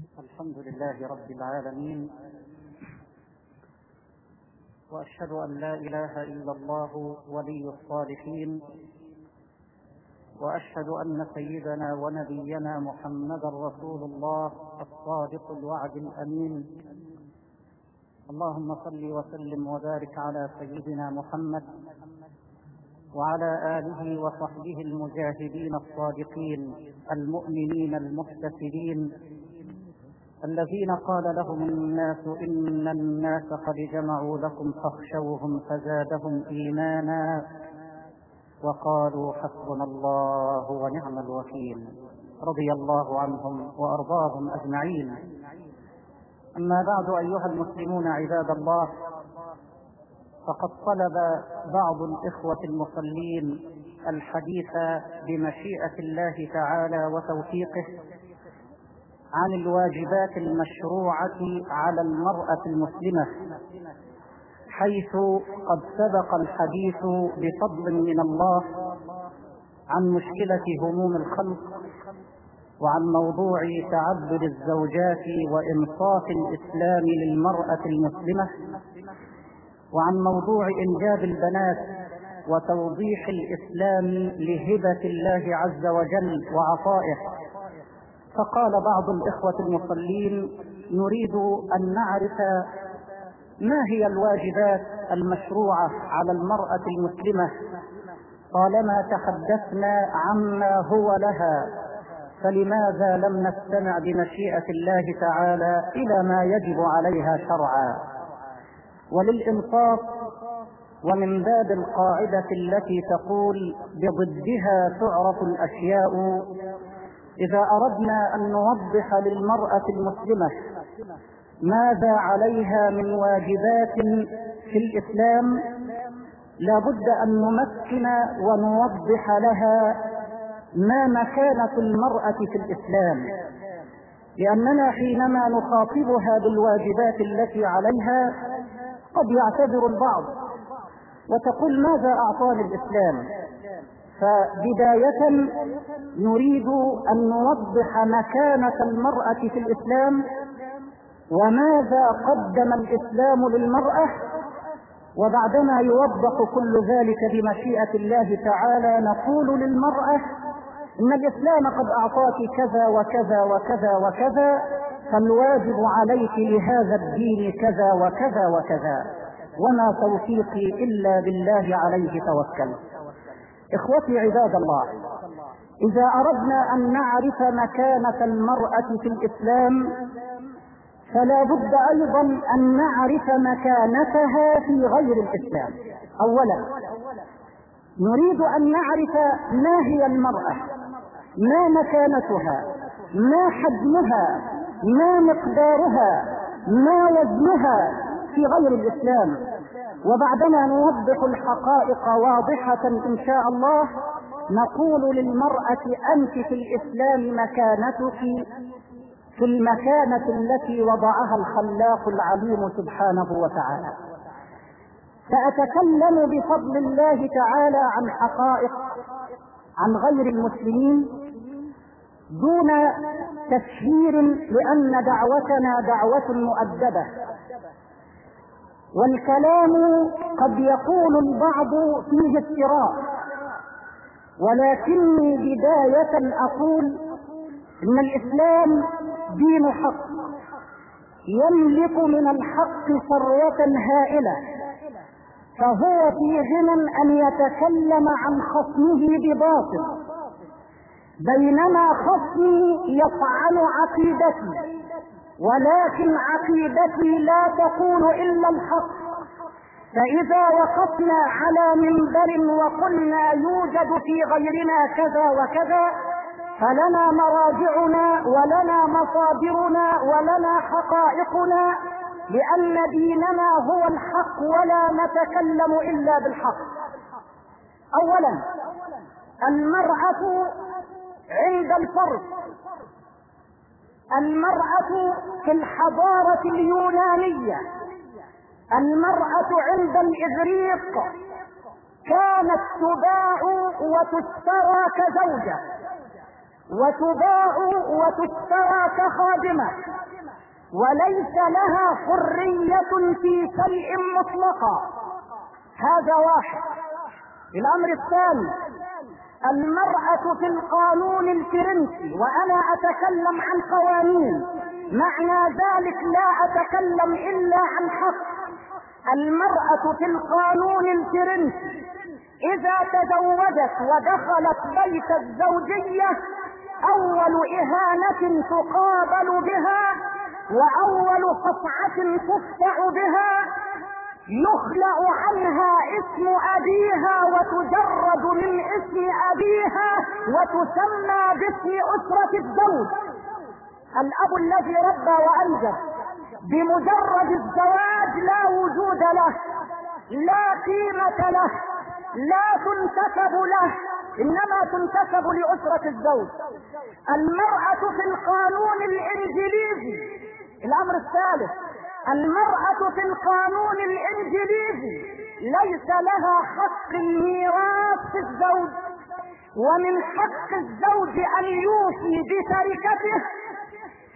الحمد لله رب العالمين وأشهد أن لا إله إلا الله ولي الصالحين وأشهد أن سيدنا ونبينا محمدا رسول الله الصادق الوعد الأمين. اللهم صل وسلم وبارك على سيدنا محمد وعلى آله وصحبه المجاهدين الصادقين المؤمنين المحتسبين. الذين قال لهم الناس إن الناس قد جمعوا لكم فاخشوهم فزادهم إيمانا وقالوا حسبنا الله ونعم الوكيل رضي الله عنهم وأرضاهم أجمعين. أما بعد أيها المسلمون عباد الله فقد طلب بعض الإخوة المصلين الحديث بمشيئة الله تعالى وتوفيقه عن الواجبات المشروعة على المرأة المسلمة حيث قد سبق الحديث بفضل من الله عن مشكلة هموم الخلق وعن موضوع تعدد الزوجات وإنصاف الإسلام للمرأة المسلمة وعن موضوع إنجاب البنات وتوضيح الإسلام لهبة الله عز وجل وعطائه فقال بعض الإخوة المصلين نريد أن نعرف ما هي الواجبات المشروعة على المرأة المسلمة. طالما تحدثنا عما هو لها فلماذا لم نستمع بمشيئة الله تعالى إلى ما يجب عليها شرعا؟ وللإنصاف ومن باب القاعدة التي تقول بضدها تعرف الأشياء إذا أردنا أن نوضح للمرأة المسلمة ماذا عليها من واجبات في الإسلام لا بد أن نمكن ونوضح لها ما مكانة المرأة في الإسلام. لأننا حينما نخاطبها بالواجبات التي عليها قد يعتذر البعض وتقول ماذا أعطاني الإسلام؟ فبداية نريد أن نوضح مكانة المرأة في الإسلام وماذا قدم الإسلام للمرأة وبعدما يوضح كل ذلك بمشيئة الله تعالى نقول للمرأة إن الإسلام قد أعطاك كذا وكذا وكذا وكذا فالواجب عليك لهذا الدين كذا وكذا وكذا وما توفيقي إلا بالله عليه توكل. إخوتي عباد الله إذا أردنا أن نعرف مكانة المرأة في الإسلام فلا بد أيضا أن نعرف مكانتها في غير الإسلام. اولا نريد أن نعرف ما هي المرأة ما مكانتها ما حجمها ما مقدارها ما وزنها في غير الإسلام. وبعدما نوضح الحقائق واضحة إن شاء الله. نقول للمرأة أنت في الإسلام مكانتك في المكانة التي وضعها الخلاق العليم سبحانه وتعالى. سأتكلم بفضل الله تعالى عن حقائق عن غير المسلمين دون تشهير لأن دعوتنا دعوة مؤدبة. والكلام قد يقول البعض فيه افتراء ولكني بداية أقول إن الإسلام دين حق يملك من الحق ثروه هائلة فهو في غنى أن يتكلم عن خصمه بباطل بينما خصمي يطعن عقيدتي. ولكن عقيدتي لا تقول إلا الحق. فإذا وقفنا على منبر وقلنا يوجد في غيرنا كذا وكذا فلنا مراجعنا ولنا مصادرنا ولنا حقائقنا لأن ديننا هو الحق ولا نتكلم إلا بالحق. اولا المرأة عند الفرد المرأة في الحضارة اليونانية. المرأة عند الإغريق. كانت تباع وتشترى كزوجة. وتباع وتشترى كخادمة. وليس لها حرية في شيء مطلقا. هذا واحد. الأمر الثاني. المرأة في القانون الفرنسي وأنا أتكلم عن قوانين. معنى ذلك لا أتكلم إلا عن حق. المرأة في القانون الفرنسي إذا تزوجت ودخلت بيت الزوجية أول إهانة تقابل بها وأول قطعة تقطع بها يخلع عنها اسم أبيها وتجرد من اسم أبيها وتسمى باسم أسرة الزوج. الأب الذي ربى وأنجب. بمجرد الزواج لا وجود له لا قيمة له لا تنتسب له إنما تنتسب لأسرة الزوج. المرأة في القانون الإنجليزي. الأمر الثالث المرأة في القانون الإنجليزي ليس لها حق الميراث في الزوج ومن حق الزوج أن يوصي بتركته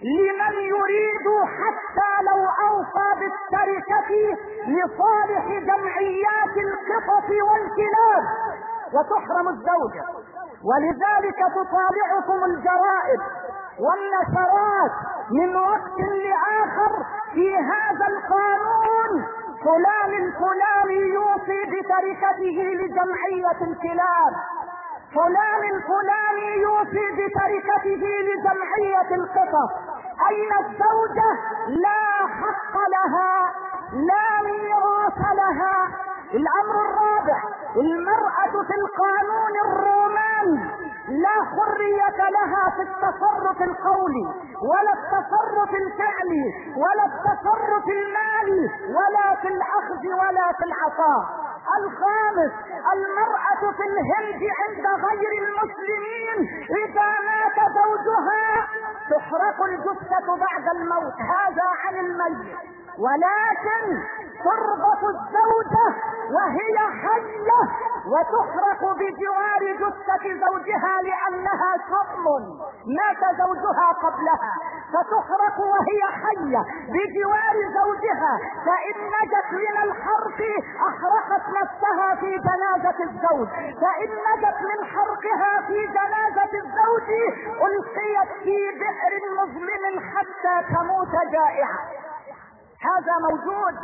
لمن يريد حتى لو اوصى بالتركة لصالح جمعيات القطط والكلاب وتحرم الزوجة. ولذلك تطالعكم الجرائد والنشرات من وقت لآخر في هذا القانون. فلان الفلاني يوصي بتركته لجمعية الكلاب. فلان الفلاني يوصي بتركته لجمعية القطط أين الزوجة؟ لا حق لها لا ميراث لها. الأمر الرابع المرأة في القانون الروماني. لا حرية لها في التصرف القولي ولا التصرف الفعلي ولا التصرف المالي ولا في الأخذ ولا في العطاء. الخامس المرأة في الهند عند غير المسلمين إذا مات زوجها تحرق الجثة بعد الموت. هذا عن الميت. ولكن تربط الزوجة وهي حية وتحرق بجوار جثة زوجها لأنها شرم مات زوجها قبلها. فتحرق وهي حية بجوار زوجها. فإن نجت من الحرق أحرقت نفسها في جنازة الزوج. فإن نجت من حرقها في جنازة الزوج ألقيت في بئر مظلم حتى تموت جائعة. هذا موجود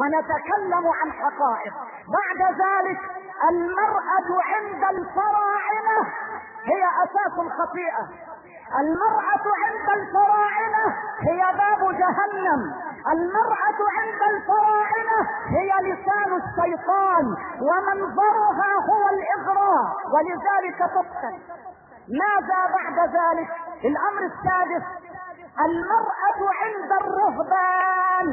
ونتكلم عن حقائق. بعد ذلك المرأة عند الفراعنة هي أساس الخطيئة. المرأة عند الفراعنة هي باب جهنم. المرأة عند الفراعنة هي لسان الشيطان ومنظرها هو الإغراء ولذلك تقتل ماذا بعد ذلك؟ الأمر السادس المرأة عند الرهبان.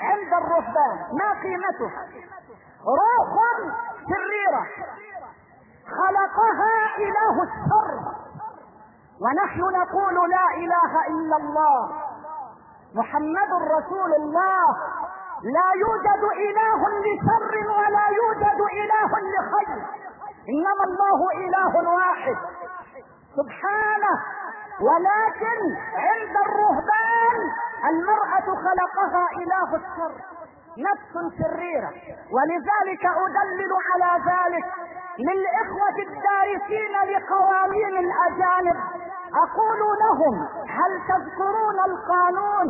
عند الرهبان. ما قيمتها؟ روح شريرة خلقها إله الشر ونحن نقول لا إله إلا الله. محمد رسول الله. لا يوجد إله لشر ولا يوجد إله لخير. إنما الله إله واحد. سبحانه. ولكن عند الرهبان المرأة خلقها إله الشر نفس شريرة. ولذلك أدلل على ذلك للإخوة الدارسين لقوانين الأجانب. أقول لهم هل تذكرون القانون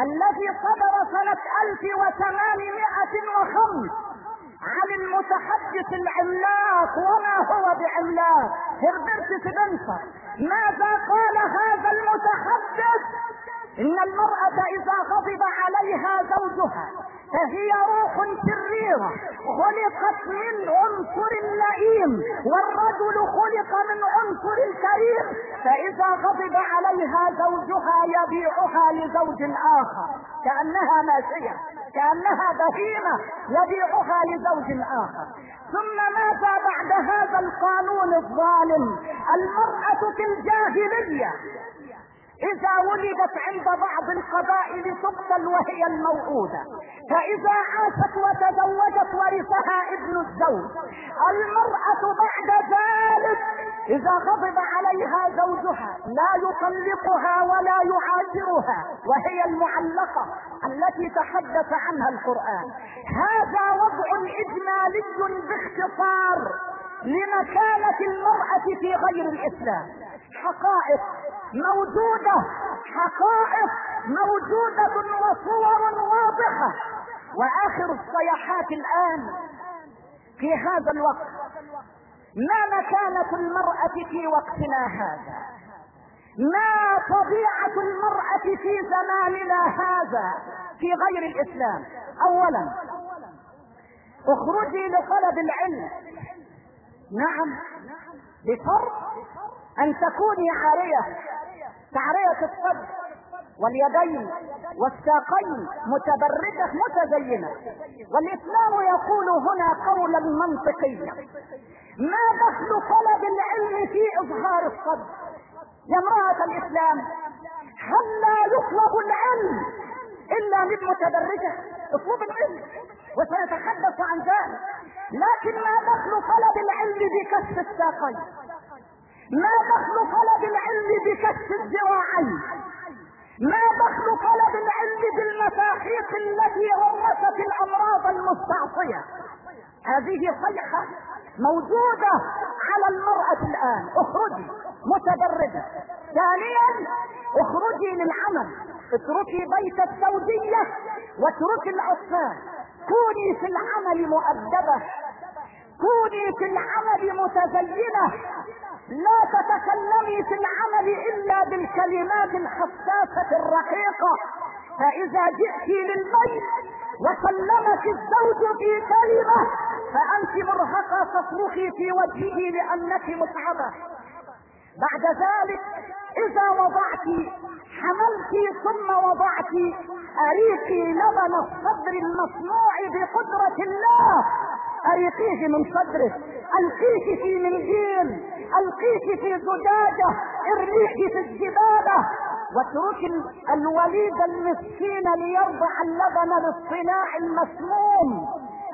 الذي صدر سنة 1805 عن المتحدث العملاق وما هو بعملاق؟ هربرت سبنسر ماذا قال هذا المتحدث؟ إن المرأة إذا غضب عليها زوجها فهي روح شريرة خلقت من عنصر اللئيم والرجل خلق من عنصر الكريم فإذا غضب عليها زوجها يبيعها لزوج آخر كأنها ماشية كأنها بهيمة يبيعها لزوج آخر. ثم ماذا بعد هذا القانون الظالم؟ المرأة في الجاهلية. إذا ولدت عند بعض القبائل تقتل وهي الموعودة فإذا عاشت وتزوجت ورثها ابن الزوج المرأة بعد ذلك إذا غضب عليها زوجها لا يطلقها ولا يعاشرها وهي المعلقة التي تحدث عنها القرآن. هذا وضع إجمالي باختصار لمكانة المرأة في غير الإسلام. حقائق موجودة حقائق موجودة وصور واضحة. وآخر الصيحات الآن في هذا الوقت ما مكانة المرأة في وقتنا هذا؟ ما طبيعة المرأة في زماننا هذا في غير الإسلام؟ اولا اخرجي لطلب العلم. نعم بفرض أن تكوني عارية تعرية الصدر واليدين والساقين متبرجة متزينة. والإسلام يقول هنا قولا منطقيا. ما دخل طلب العلم في إظهار الصدر يا امرأة الإسلام هل لا يطلب العلم إلا من متبرجة اطلب العلم وسيتحدث عن ذلك. لكن ما دخل طلب العلم بكشف الساقين؟ ما دخل طلب العلم بكشف الذراعين ما دخل طلب العلم بالمساحيق التي ورثت الأمراض المستعصية. هذه صيحة موجودة على المرأة الآن. اخرجي متدرجة ثانيا اخرجي للعمل. اتركي بيت الزوجية واتركي الاطفال كوني في العمل مؤدبة. كوني في العمل متزينة. لا تتكلمي في العمل إلا بالكلمات الحساسة الرقيقة. فإذا جئت للبيت وكلمك الزوج في كلمة فأنت مرهقة تصرخي في وجهه لأنك متعبة. بعد ذلك إذا وضعت حملت ثم وضعت أريقي لبن الصدر المصنوع بقدرة الله. اريقيه من صدره القيه في منجيل القيه في زجاجة ارميه في الزبالة واترك الوليد المسكين ليرضع اللبن للصناع المسموم.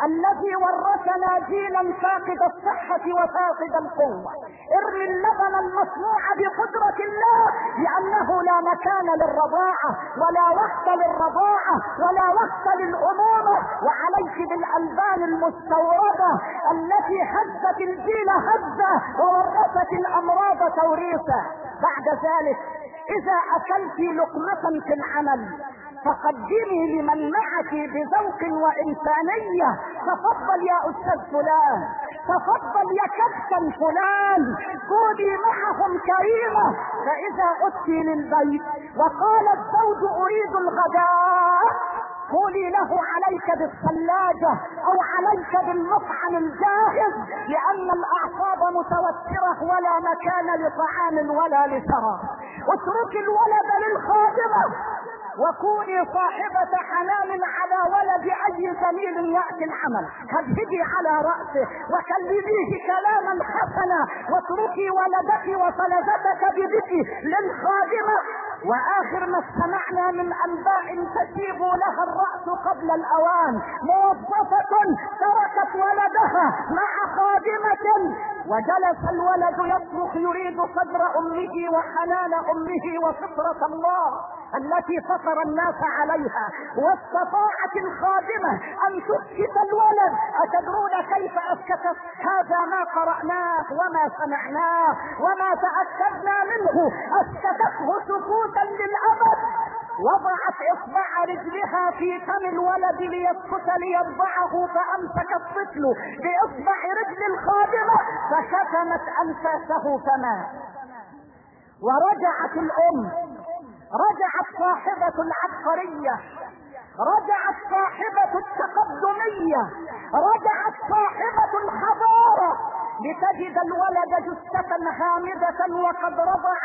الذي ورثنا جيلا فاقد الصحة وفاقد القوة. ارمي اللبن المصنوع بقدرة الله لأنه لا مكان للرضاعة ولا وقت للرضاعة ولا وقت للأمومة وعليك بالألبان المستوردة التي هزت الجيل هزة وورثت الأمراض توريثا. بعد ذلك إذا أكلت لقمة في العمل فقدمي لمن معك بذوق وإنسانية. تفضل يا أستاذ فلان. تفضل يا كابتن فلان. كوني معهم كريمة. فإذا أتي للبيت وقال الزوج أريد الغداء قولي له عليك بالثلاجة أو عليك بالمطعم الجاهز لأن الأعصاب متوترة ولا مكان لطعام ولا لشراب اترك الولد للخادمة. وكوني صاحبة حنان على ولد اي زميل يأتي العمل. هدهدي على رأسه وكلميه كلاما حسنا. واتركي ولدك وفلذتك بذك للخادمة. وآخر ما استمعنا من أنباء تسيب لها الرأس قبل الأوان. موظفة تركت ولدها مع خادمة وجلس الولد يصرخ يريد صدر أمه وحنان أمه وفطرة الله التي فطر الناس عليها. واستطاعت الخادمة أن تسكت الولد. أتدرون كيف اسكتت هذا ما قرأناه وما سمعناه وما تأكدنا منه. أسكتته سكوتا للأبد. وضعت إصبع رجلها في فم الولد ليسكت ليرضعه فأمسك الطفل بإصبع رجل الخادمة فشتمت أنفاسه فمات ورجعت الأم رجعت صاحبة العبقرية رجعت صاحبة التقدمية رجعت صاحبة الحضارة لتجد الولد جثة هامدة وقد رضع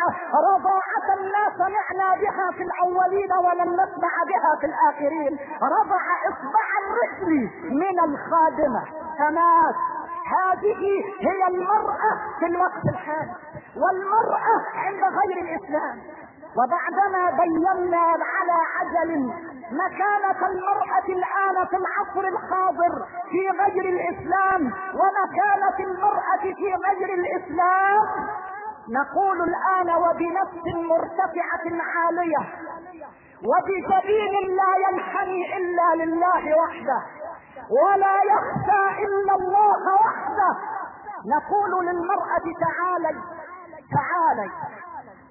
رضاعة لا سمعنا بها في الأولين ولم نسمع بها في الآخرين. رضع إصبع الرجل من الخادمة. فمات هذه هي المرأة في الوقت الحالي والمرأة عند غير الإسلام. وبعدما بينا على عجل مكانة المرأة الآن في العصر الحاضر في غير الإسلام ومكانة المرأة في غير الإسلام نقول الآن وبنفس مرتفعة عالية وبجبين لا ينحني إلا لله وحده ولا يخشى إلا الله وحده نقول للمرأة تعالي تعالي.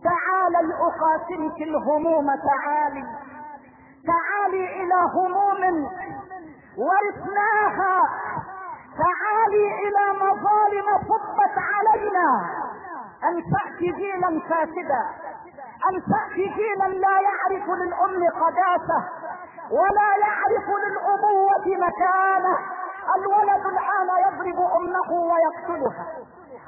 تعالي أقاتلك الهموم تعالي. تعالي إلى هموم ورثناها. تعالي إلى مظالم صبت علينا. أن تأتي جيلا فاسدا. أن تأتي جيلا لا يعرف للأم قداسة ولا يعرف للأبوة مكانة. الولد الآن يضرب أمه ويقتلها.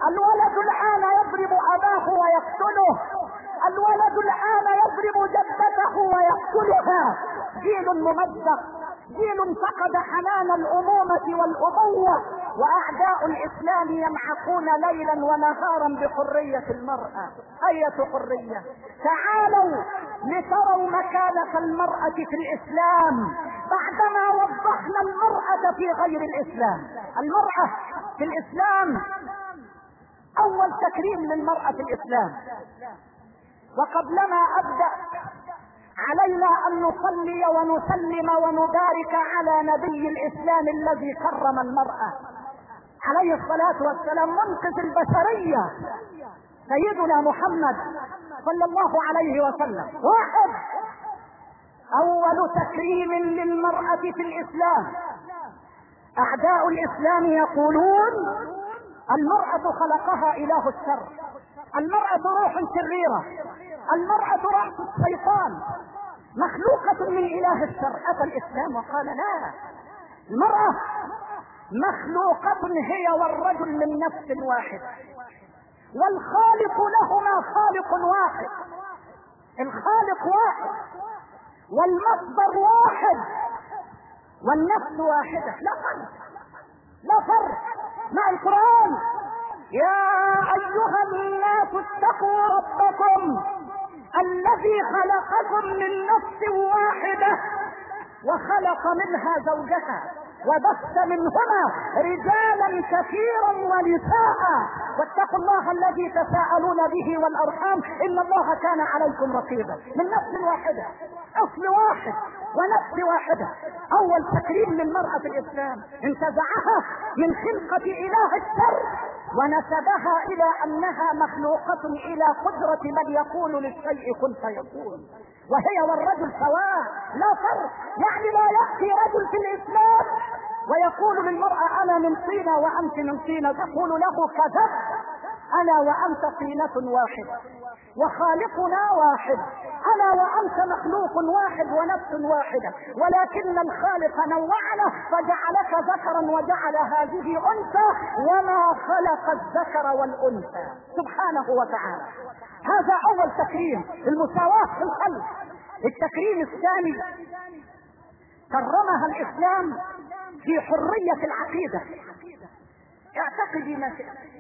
الولد الآن يضرب أباه ويقتله. الولد الآن يضرب جدته ويقتلها جيل ممزق. جيل فقد حنان الأمومة والابوة وأعداء الإسلام يمحقون ليلا ونهارا بحرية المرأة. أية حرية؟ تعالوا لتروا مكانة المرأة في الإسلام. بعدما وضحنا المرأة في غير الإسلام. المرأة في الإسلام أول تكريم للمرأة في الإسلام. وقبلما أبدأ. علينا أن نصلي ونسلم ونبارك على نبي الإسلام الذي كرم المرأة. عليه الصلاة والسلام منقذ البشرية. سيدنا محمد صلى الله عليه وسلم. واحد. أول تكريم للمرأة في الإسلام. أعداء الإسلام يقولون المرأة خلقها إله الشر. المرأة روح شريرة. المرأة رأس الشيطان. مخلوقة من إله الشر. أتى الإسلام وقال لا. المرأة مخلوقة هي والرجل من نفس واحد. والخالق لهما خالق واحد. الخالق واحد والمصدر واحد والنفس واحدة. لا فرق. لا فرق. مع القرآن يا أيها الناس اتقوا ربكم الذي خلقكم من نفس واحدة وخلق منها زوجها وبث منهما رجالا كثيرا ونساء. واتقوا الله الذي تساءلون به والأرحام إن الله كان عليكم رقيبا. من نفس واحدة أصل واحد ونفس واحدة. أول تكريم للمرأة في الاسلام انتزعها من خلقة إله الشر ونسبها إلى أنها مخلوقة إلى قدرة من يقول للشيء كن فيكون وهي والرجل سواء لا فرق. يعني لا يأتي رجل في الإسلام ويقول للمرأة أنا من طينة وأنت من طينة تقول له كذب أنا وأنت طينة واحدة وخالقنا واحد. أنا وأنت مخلوق واحد ونفس واحدة. ولكن الخالق نوعنا فجعلك ذكرا وجعل هذه أنثى وما خلق الذكر والأنثى. سبحانه وتعالى. هذا أول تكريم المساواة في الخلق التكريم الثاني كرمها الإسلام في حرية العقيدة. اعتقدي ما شئت.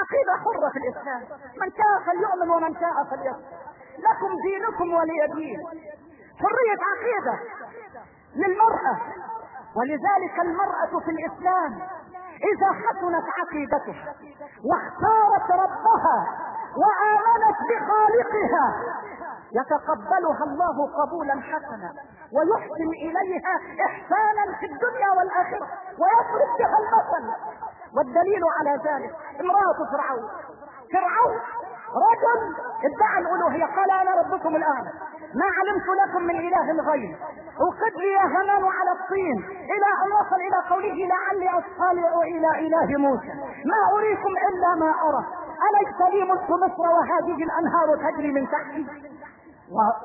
عقيدة حرة في الإسلام. من شاء فليؤمن ومن شاء فليكفر. لكم دينكم ولي دين. حرية عقيدة للمرأة. ولذلك المرأة في الإسلام إذا حسنت عقيدتها واختارت ربها وآمنت بخالقها يتقبلها الله قبولا حسنا ويحسن إليها إحسانا في الدنيا والآخرة ويضرب بها المثل. والدليل على ذلك امرأة فرعون. فرعون رجل ادعى الألوهية قال أنا ربكم الآن ما علمت لكم من إله غيري. وقد لي همان على الطين إلى أن وصل إلى قوله لعلي أطلع إلى إله موسى. ما أريكم إلا ما أرى. أليس لي ملك مصر وهذه الأنهار تجري من تحتي؟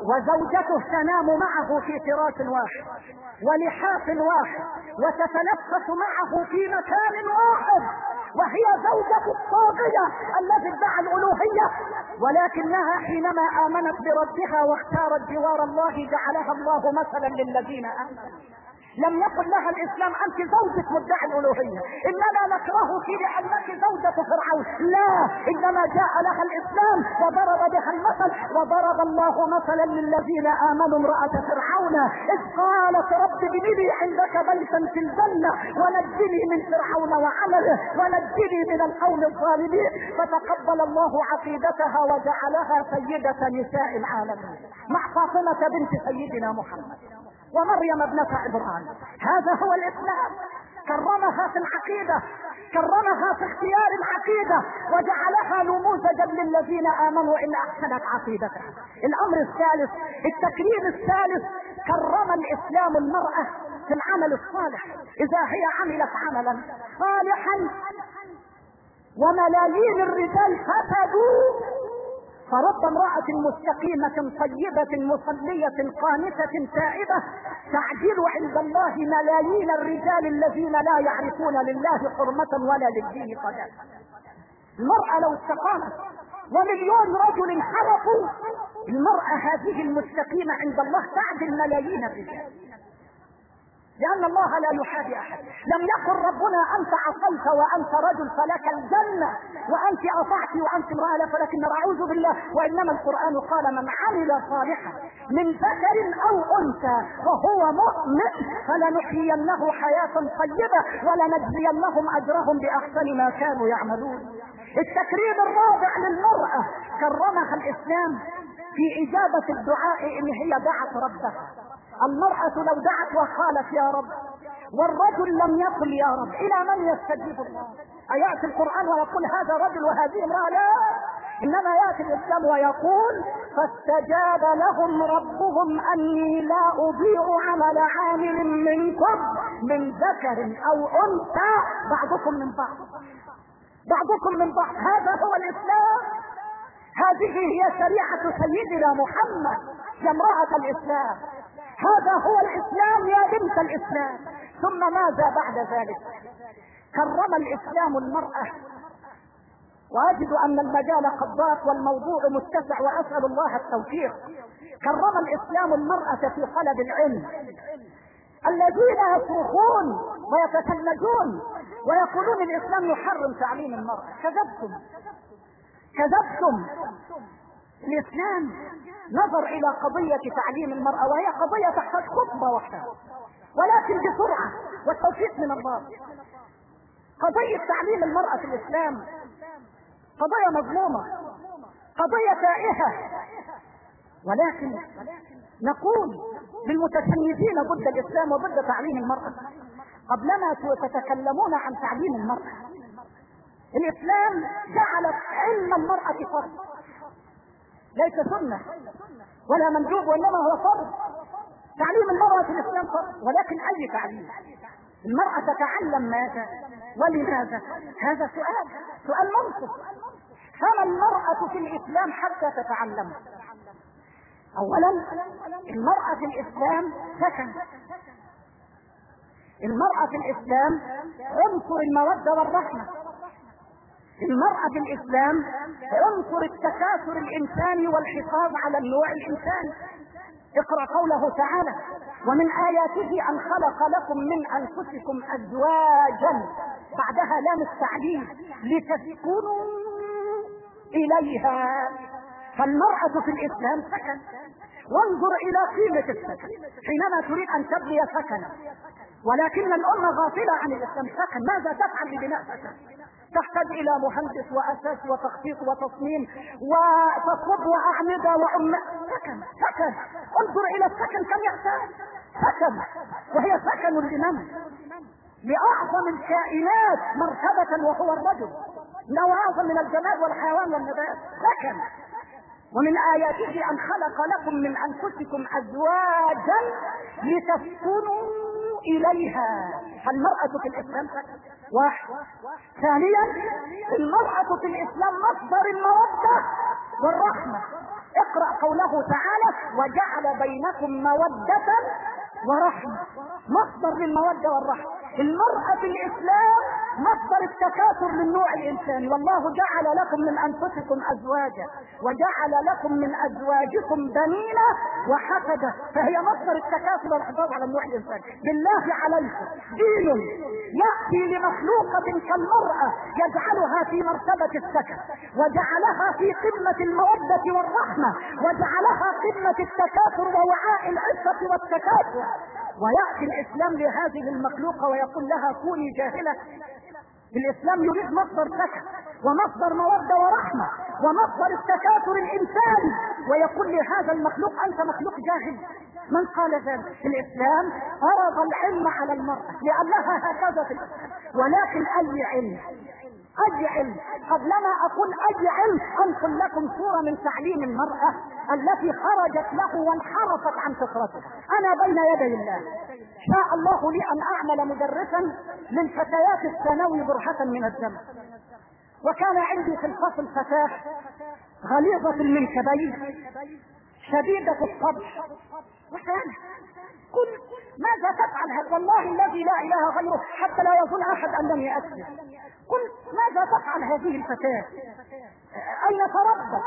وزوجته تنام معه في فراش واحد ولحاف واحد وتتنفس معه في مكان واحد وهي زوجة الطاغية الذي ادعى الألوهية ولكنها حينما آمنت بربها واختارت جوار الله جعلها الله مثلا للذين آمنوا. لم يقل لها الإسلام. أنت زوجة مدعي الألوهية. اننا نكرهك لأنك زوجة فرعون. لا إنما جاء لها الإسلام وضرب بها المثل وضرب الله مثلا للذين آمنوا امرأة فرعون. إذ قالت رب ابن لي عندك بيتا في الجنة ونجني من فرعون وعمله ونجني من القوم الظالمين. فتقبل الله عقيدتها وجعلها سيدة نساء العالمين. مع فاطمة بنت سيدنا محمد. ومريم ابنة عمران هذا هو الإسلام. كرمها في العقيدة. كرمها في اختيار العقيدة. وجعلها نموذجا للذين آمنوا إن أحسنت عقيدتها. الأمر الثالث التكريم الثالث كرم الإسلام المرأة في العمل الصالح. إذا هي عملت عملا صالحا. وملايين الرجال فسدوا فرب امرأة مستقيمة طيبة مصلية قانتة تائبة تعدل عند الله ملايين الرجال الذين لا يعرفون لله حرمة ولا للدين قدر المرأة لو استقامت ومليون رجل حرفوا المرأة هذه المستقيمة عند الله تعدل ملايين الرجال. لأن الله لا يحابي أحد. لم يقل ربنا أنت عصيت وأنت رجل فلك الجنة وأنت أطعت وأنت امرأة فلكن أعوذ بالله. وإنما القرآن قال من عمل صالحا من ذكر أو أنثى وهو مؤمن فلنحيينه حياة طيبة ولنجزينهم أجرهم بأحسن ما كانوا يعملون. التكريم الرابع للمرأة كرمها الإسلام في إجابة الدعاء إن هي دعت ربها. المرأة لو دعت وقالت يا رب والرجل لم يقل يا رب إلى من يستجيب الله؟ أيأتي القرآن ويقول هذا رجل وهذه امرأة؟ لا. إنما يأتي الإسلام ويقول فاستجاب لهم ربهم أني لا أضيع عمل عامل منكم من ذكر أو أنثى بعضكم من بعض. بعضكم من بعض. هذا هو الإسلام. هذه هي شريعة سيدنا محمد يا امرأة الإسلام. هذا هو الإسلام يا بنت الإسلام. ثم ماذا بعد ذلك؟ كرم الإسلام المرأة. واجد أن المجال قد ضاق والموضوع متسع وأسأل الله التوفيق. كرم الإسلام المرأة في طلب العلم. الذين يصرخون ويتثلجون ويقولون الإسلام يحرم تعليم المرأة. كذبتم. كذبتم. الإسلام نظر إلى قضية تعليم المرأة وهي قضية تحتاج خطبة وحدها ولكن بسرعة والتوفيق من الله. قضية تعليم المرأة في الإسلام قضية مظلومة قضية تائهة. ولكن نقول للمتشنجين ضد الإسلام وضد تعليم المرأة قبلما تتكلمون عن تعليم المرأة. الإسلام جعل علم المرأة فرض. ليس سنة ولا مندوب وإنما هو فرض. تعليم المرأة في الإسلام فرض ولكن أي تعليم؟ المرأة تتعلم ماذا؟ ولماذا؟ هذا سؤال سؤال منصف فما المرأة في الإسلام حتى تتعلم؟ أولا المرأة في الإسلام سكن المرأة في الإسلام عنصر المودة والرحمة. المرأة في الإسلام عنصر التكاثر الإنساني والحفاظ على النوع الإنساني اقرأ قوله تعالى ومن آياته أن خلق لكم من أنفسكم أزواجا بعدها لام التعليم لتسكنوا إليها. فالمرأة في الإسلام سكن. وانظر إلى قيمة السكن. حينما تريد أن تبني سكنا ولكن الأمة غافلة عن الإسلام سكن. ماذا تفعل ببناء سكن؟ تحتاج إلى مهندس وأساس وتخطيط وتصميم وتصب وأعمدة وعم سكن سكن. انظر إلى السكن كم يحتاج. سكن. وهي سكن لمن؟ لأعظم الكائنات مرتبة وهو الرجل. لو اعظم من الجماد والحيوان والنبات. سكن. ومن آياته أن خلق لكم من أنفسكم أزواجا لتسكنوا إليها. فالمرأة في الإسلام واحد. ثانيا المرأة في الإسلام مصدر المودة والرحمة. اقرأ قوله تعالى وجعل بينكم مودة ورحمة. مصدر للمودة والرحمة. المرأة في الإسلام مصدر التكاثر للنوع الانساني والله جعل لكم من أنفسكم أزواجا وجعل لكم من أزواجكم بنينا وحسدا. فهي مصدر التكاثر والحفاظ على النوع الانساني بالله عليكم. دين يأتي لمخلوقه كالمرأة يجعلها في مرتبة السكن وجعلها في قمة المودة والرحمة وجعلها قمة التكاثر ووعاء العفه والتكاثر. ويأتي الإسلام لهذه المخلوقة ويقول لها كوني جاهلة. الإسلام يريد مصدر سكن ومصدر مودة ورحمة ومصدر التكاثر الإنساني. ويقول لهذا المخلوق أنت مخلوق جاهل. من قال ذلك؟ الإسلام فرض العلم على المرأة لأنها هكذا في الإسلام. ولكن أي علم؟ علم قبلما أقول أي علم أنقل لكم صورة من تعليم المرأة التي خرجت له وانحرفت عن فطرتها أنا بين يدي الله. شاء الله لي أن أعمل مدرسا للفتيات الثانوي برهة من الزمن وكان عندي في الفصل فتاة غليظة المنكبين شديدة الصبر وكان قل ماذا تفعل؟ هذا والله الذي لا إله غيره حتى لا يظن أحد انني اكذب قل ماذا تفعل هذه الفتاة؟ أين تربت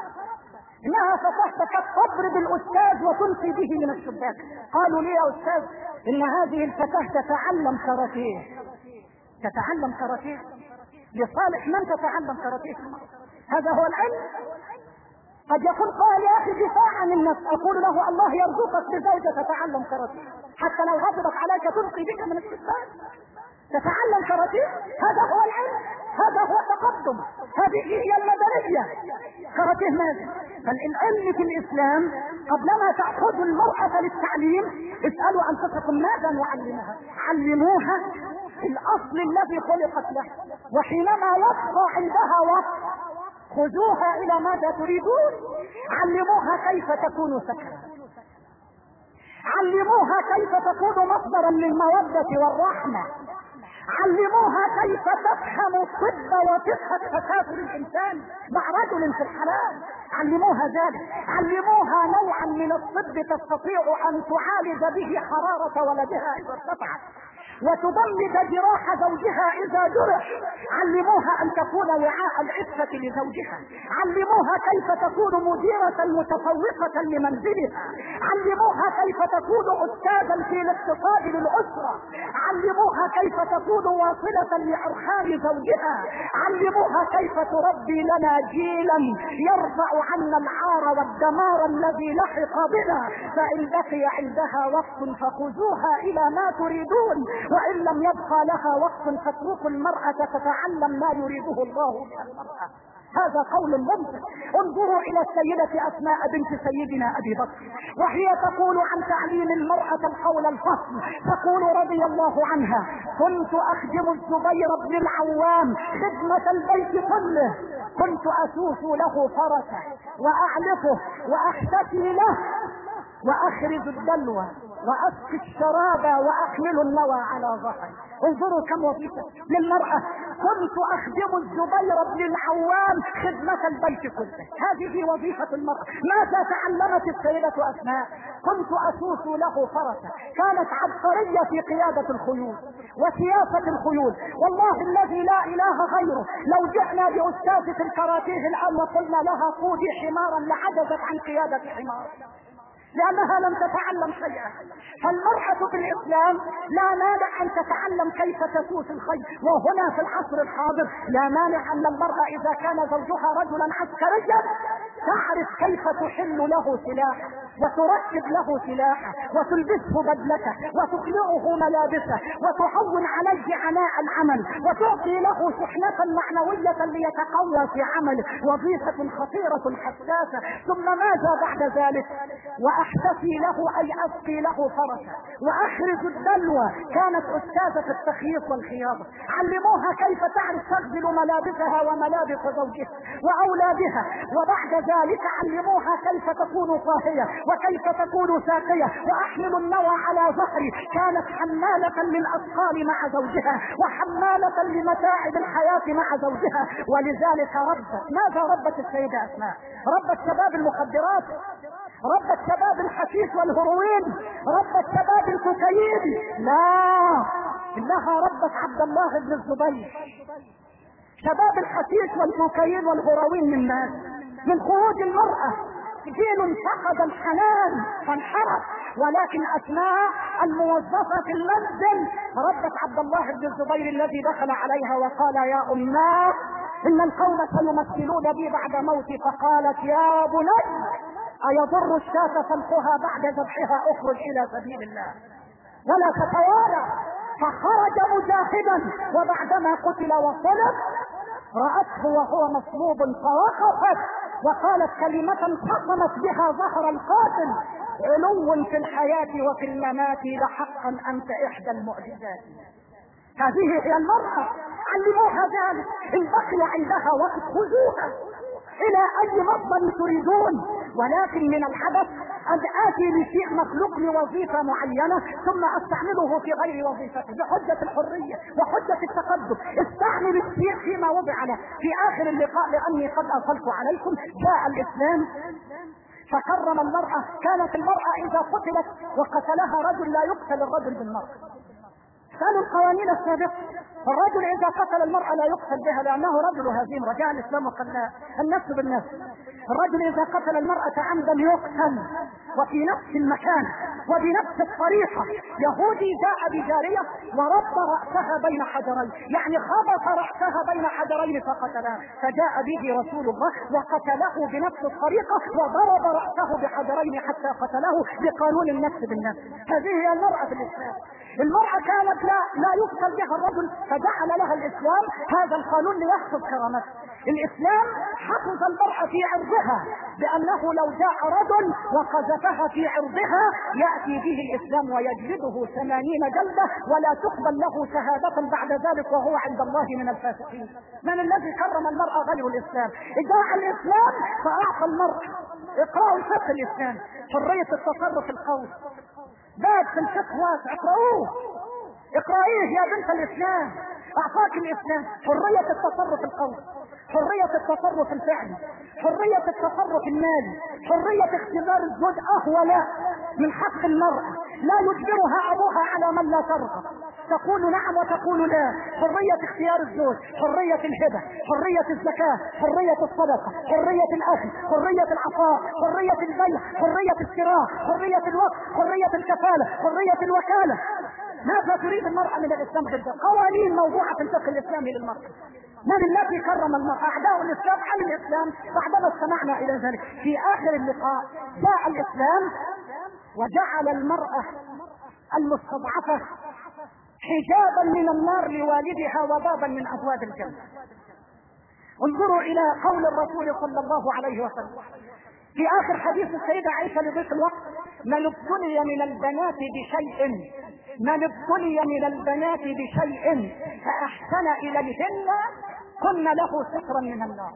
إنها فتاة تضرب الأستاذ وتلقي به من الشباك. قالوا لي يا أستاذ إن هذه الفتاة تتعلم كاراتيه. تتعلم كاراتيه؟ لصالح من تتعلم كاراتيه؟ هذا هو العلم؟ قد يكون قال يا أخي دفاعا عن النفس أقول له الله يرزقك بزوجة تتعلم كاراتيه. حتى لو غضبت عليك تلقي بك من الشباك تتعلم كاراتيه هذا هو العلم. هذا هو التقدم. هذه هي المدنية كاراتيه ماذا؟ فالعلم في الإسلام قبلما تأخذوا المرأة للتعليم اسألوا أنفسكم ماذا نعلمها؟ علموها الأصل الذي خلقت له. وحينما يبقى عندها وقت خذوها إلى ماذا تريدون؟ علموها كيف تكون سكرا علموها كيف تكون مصدرا للمودة والرحمة. علموها كيف تفهم الطب وفقه تكاثر الإنسان مع رجل في الحلال علموها ذلك. علموها نوعا من الطب تستطيع أن تعالج به حرارة ولدها إذا ارتفعت. وتضمد جراح زوجها إذا جرح. علموها أن تكون وعاء العفة لزوجها. علموها كيف تكون مديرة متفوقة لمنزلها. علموها كيف تكون استاذا في الاقتصاد للأسرة. علموها كيف تكون واصلة لأرحام زوجها. علموها كيف تربي لنا جيلا يرفع عنا العار والدمار الذي لحق بنا. فإن بقي عندها وقت فخذوها إلى ما تريدون. وإن لم يبقى لها وقت فاتركوا المرأة تتعلم ما يريده الله من المرأة. هذا قول ممتع. انظروا إلى السيدة أسماء بنت سيدنا أبي بكر. وهي تقول عن تعليم المرأة القول الفصل. تقول رضي الله عنها كنت أخدم الزبير بن العوام خدمة البيت كله. كنت اسوس له فرسه وأعلفه واحتفي له وأخرج الدلو وأسقي الشراب وأحمل النوى على ظهري. انظروا كم وظيفة للمرأة. كنت أخدم الزبير بن العوام خدمة البيت كله. هذه وظيفة المرأة. ماذا تعلمت السيدة أسماء؟ كنت أسوس له فرسا. كانت عبقرية في قيادة الخيول وسياسة الخيول. والله الذي لا إله غيره. لو جئنا باستاذه الكراتيه الآن وقلنا لها قودي حمارا لعجزت عن قيادة حمار. لأنها لم تتعلم شيئا. فالمرأة في الإسلام لا مانع أن تتعلم كيف تسوس الخيل وهنا في العصر الحاضر لا مانع أن المرأة إذا كان زوجها رجلا عسكريا تعرف كيف تحل له سلاحا وتركب له سلاحا وتلبسه بدلته وتخلعه ملابسه وتهون عليه عناء العمل وتعطي له شحنة معنوية ليتقوى في عمله وظيفة خطيرة حساسة. ثم ماذا بعد ذلك؟ واحتفي له أي اسقي له فرسا. وأخرج الدلوى. كانت أستاذة التخييط والخياطة. علموها كيف تعرف تغسل ملابسها وملابس زوجها وأولادها. وبعد ذلك علموها كيف تكون طاهية وكيف تكون ساقية. وأحمل النوى على ظهري. كانت حمالة للاثقال مع زوجها وحمالة لمتاعب الحياة مع زوجها. ولذلك ربت. ماذا ربت السيدة أسماء؟ ربت شباب المخدرات. ربت شباب الحشيش والهروين ربت شباب الكوكايين. لا إنها ربت عبد الله بن الزبير. شباب الحشيش والكوكايين والهروين من ماذا من خروج المرأة جيل فقد الحنان فانحرف ولكن أثناء الموظفة في المنزل ردت عبد الله بن الزبير الذي دخل عليها وقال يا اماه إن القوم سيمثلون بي بعد موتي. فقالت يا بني أيضر الشاة فلقها بعد ذبحها أخرج إلى سبيل الله. ولا تتوالى فخرج مجاهدا وبعدما قتل وصلب رأته وهو مصلوب فوقفت وقالت كلمة قسمت بها ظهر القاتل. علو في الحياة وفي الممات لحقا أنت إحدى المعجزات. هذه هي المرأة. علموها ذلك. إن بقي عندها وقت خذوها. إلى أي مصدر تريدون. ولكن من الحدث أن آتي لشيء مخلوق لوظيفة معينة ثم أستعمله في غير وظيفته بحجة الحرية وحجة التقدم. استعمل الشيء فيما وضع له في آخر اللقاء لأني قد أصلت عليكم جاء الإسلام. فكرم المرأة. كانت المرأة إذا قتلت وقتلها رجل لا يقتل الرجل بالمرأة. كانوا القوانين السابقة. الرجل إذا قتل المرأة لا يقتل بها لأنه رجل هزيم رجاء الإسلام وقال النفس بالنفس. الرجل إذا قتل المرأة عمدا يقتل وفي نفس المكان وبنفس الطريقة. يهودي جاء بجارية ورب رأسها بين حجرين يعني خبط رأسها بين حجرين فقتلها فجاء به رسول الله وقتله بنفس الطريقة وضرب رأسه بحجرين حتى قتله بقانون النفس بالنفس. هذه هي المرأة في الإسلام. المرأة كانت لا لا يقتل بها الرجل فجعل لها الإسلام هذا القانون ليحفظ كرامتها الإسلام حفظ المرأة في عرضها بأنه لو جاء رجل وقذفها في عرضها يأتي به الإسلام ويجلده ثمانين جلدة ولا تقبل له شهادة بعد ذلك وهو عند الله من الفاسقين. من الذي كرم المرأة غير الإسلام؟ جاء الإسلام فأعطى المرأة اقرأوا الفقه الإسلامي حرية التصرف القوي. باب في الفقه واسع. اقرأوه. اقرأيه يا بنت الإسلام أعطاك الإسلام. حرية التصرف القوي حرية التصرف الفعلي حرية التصرف المالي حرية اختبار الزوج آه ولا من حق المرأة. لا يجبرها أبوها على من لا ترضى تقول نعم وتقول لا. حرية اختيار الزوج حرية الهبة حرية الزكاة حرية الصدقة حرية الأكل حرية العطاء حرية البيع حرية الشراء حرية الوقت حرية الكفالة حرية الوكالة. ماذا تريد المرأة من الإسلام جدا قوانين موضوعة في الفقه الإسلامي للمرأة. من الذي كرم المرأة؟ أعداء الإسلام عن الإسلام؟ بعدما استمعنا إلى ذلك في آخر اللقاء جاء الإسلام وجعل المرأة المستضعفة حجابا من النار لوالدها وبابا من أبواب الجنة. انظروا إلى قول الرسول صلى الله عليه وسلم. في آخر حديث السيدة عائشة لضيق الوقت من ابتلي من البنات بشيء من ابتلي من البنات بشيء فأحسن إليهن كن له سترا من النار.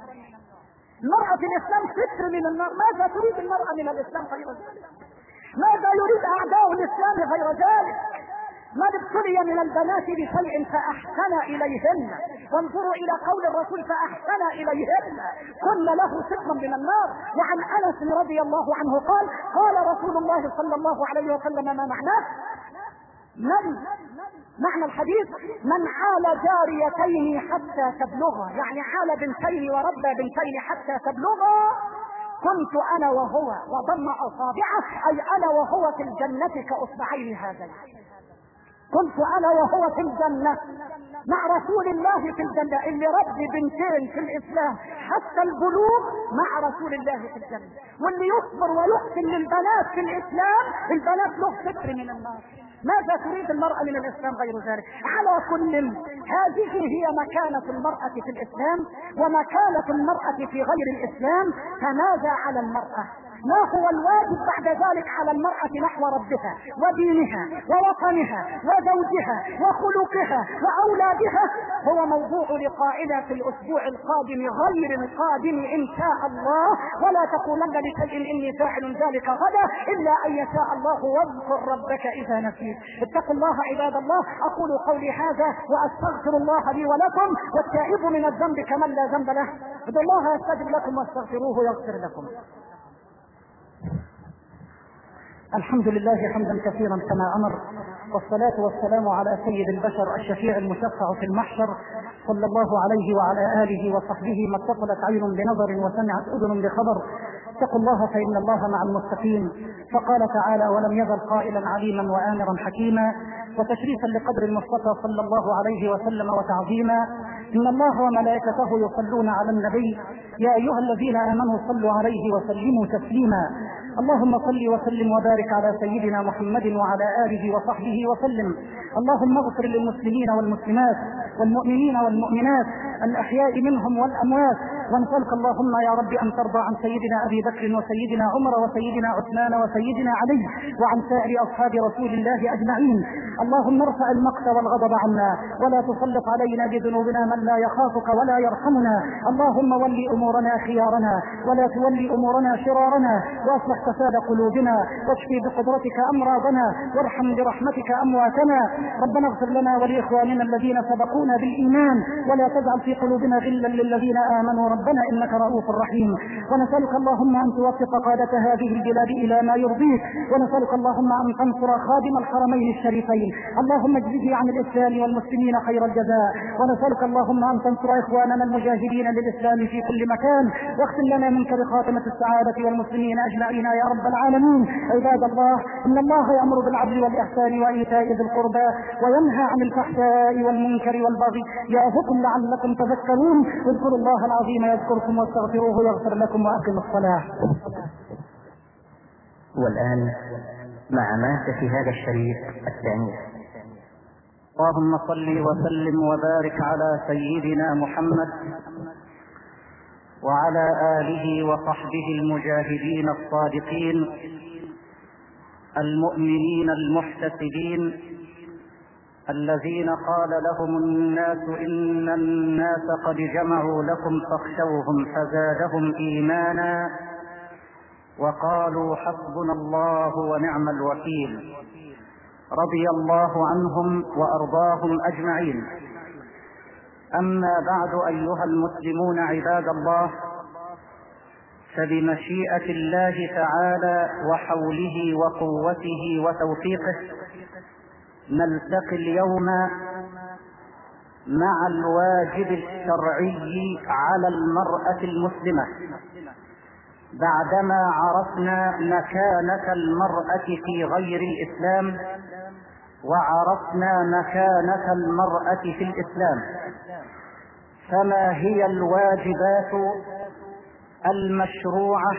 المرأة في الإسلام ستر من النار ماذا تريد المرأة من الإسلام غير ذلك؟ ماذا يريد أعداء الإسلام غير ذلك؟ من ابتلي من البنات بشيء فأحسن إليهن. وانظروا إلى قول الرسول فأحسن إليهن. كن له سترا من النار. وعن أنس رضي الله عنه قال قال رسول الله صلى الله عليه وسلم ما معناه؟ من؟ معنى الحديث من عال جاريتين حتى تبلغا. يعني عال بنتين وربى بنتين حتى تبلغا. كنت أنا وهو وضم أصابعه. أي أنا وهو في الجنة كأصبعين هذين. كنت أنا وهو في الجنة مع رسول الله في الجنة اللي ربي بنتين في الإسلام حتى البلوغ مع رسول الله في الجنة. واللي يصبر ويحسن للبنات في الإسلام البنات له ستر من النار. ماذا تريد المرأة من الإسلام غير ذلك؟ على كل هذه هي مكانة المرأة في الإسلام ومكانة المرأة في غير الإسلام فماذا على المرأة؟ ما هو الواجب بعد ذلك على المرأة نحو ربها ودينها ووطنها وزوجها وخلقها وأولادها؟ هو موضوع لقائنا في الأسبوع القادم غير القادم إن شاء الله. ولا تقولن لشيء إني فاعل ذلك غدا إلا أن يشاء الله واذكر ربك إذا نسيت. اتقوا الله عباد الله. أقول قولي هذا وأستغفر الله لي ولكم والتائب من الذنب كمن لا ذنب له. ادعوا الله يستجب لكم واستغفروه يغفر لكم. الحمد لله حمدا كثيرا كما أمر والصلاة والسلام على سيد البشر الشفيع المشفع في المحشر صلى الله عليه وعلى آله وصحبه ما اتصلت عين بنظر وسمعت أذن بخبر. اتقوا الله فإن الله مع المتقين. فقال تعالى ولم يزل قائلا عليما وآمرا حكيما وتشريفا لقدر المصطفى صلى الله عليه وسلم وتعظيما. إن الله وملائكته يصلون على النبي. يا أيها الذين آمنوا صلوا عليه وسلموا تسليما. اللهم صل وسلم وبارك على سيدنا محمد وعلى آله وصحبه وسلم. اللهم اغفر للمسلمين والمسلمات والمؤمنين والمؤمنات الأحياء منهم والأموات. ونسألك اللهم يا رب أن ترضى عن سيدنا أبي بكر وسيدنا عمر وسيدنا عثمان وسيدنا علي وعن سائر أصحاب رسول الله أجمعين. اللهم ارفع المقت والغضب عنا ولا تسلط علينا بذنوبنا من لا يخافك ولا يرحمنا. اللهم ول أمورنا خيارنا ولا تولي أمورنا شرارنا. وأصلح فساد قلوبنا واشفي بقدرتك أمراضنا وارحم برحمتك أمواتنا. ربنا اغفر لنا ولإخواننا الذين سبقونا بالإيمان ولا تجعل في قلوبنا غلا للذين آمنوا. ربنا إنك رؤوف رحيم. ونسألك اللهم أن توفق قادة هذه البلاد إلى ما يرضيك. ونسألك اللهم أن تنصر خادم الحرمين الشريفين. اللهم اجزه عن الإسلام والمسلمين خير الجزاء. ونسألك اللهم أن تنصر إخواننا المجاهدين للإسلام في كل مكان. واختم لنا منك بخاتمة السعادة والمسلمين أجمعين يا رب العالمين. عباد الله إن الله يأمر بالعدل والإحسان وإيتاء ذي القربى وينهى عن الفحشاء والمنكر والبغي يعظكم لعلكم تذكرون. اذكروا الله العظيم يذكركم واستغفروه يغفر لكم وأقم الصلاة. والآن مع مادة هذا الشريف الثانية اللهم صل وسلم وبارك على سيدنا محمد وعلى آله وصحبه المجاهدين الصادقين المؤمنين المحتسبين الذين قال لهم الناس إن الناس قد جمعوا لكم فاخشوهم فزادهم إيمانا. وقالوا حسبنا الله ونعم الوكيل. رضي الله عنهم وأرضاهم أجمعين. أما بعد أيها المسلمون عباد الله فبمشيئة الله تعالى وحوله وقوته وتوفيقه نلتقي اليوم مع الواجب الشرعي على المرأة المسلمة. بعدما عرفنا مكانة المرأة في غير الإسلام وعرفنا مكانة المرأة في الإسلام. فما هي الواجبات المشروعة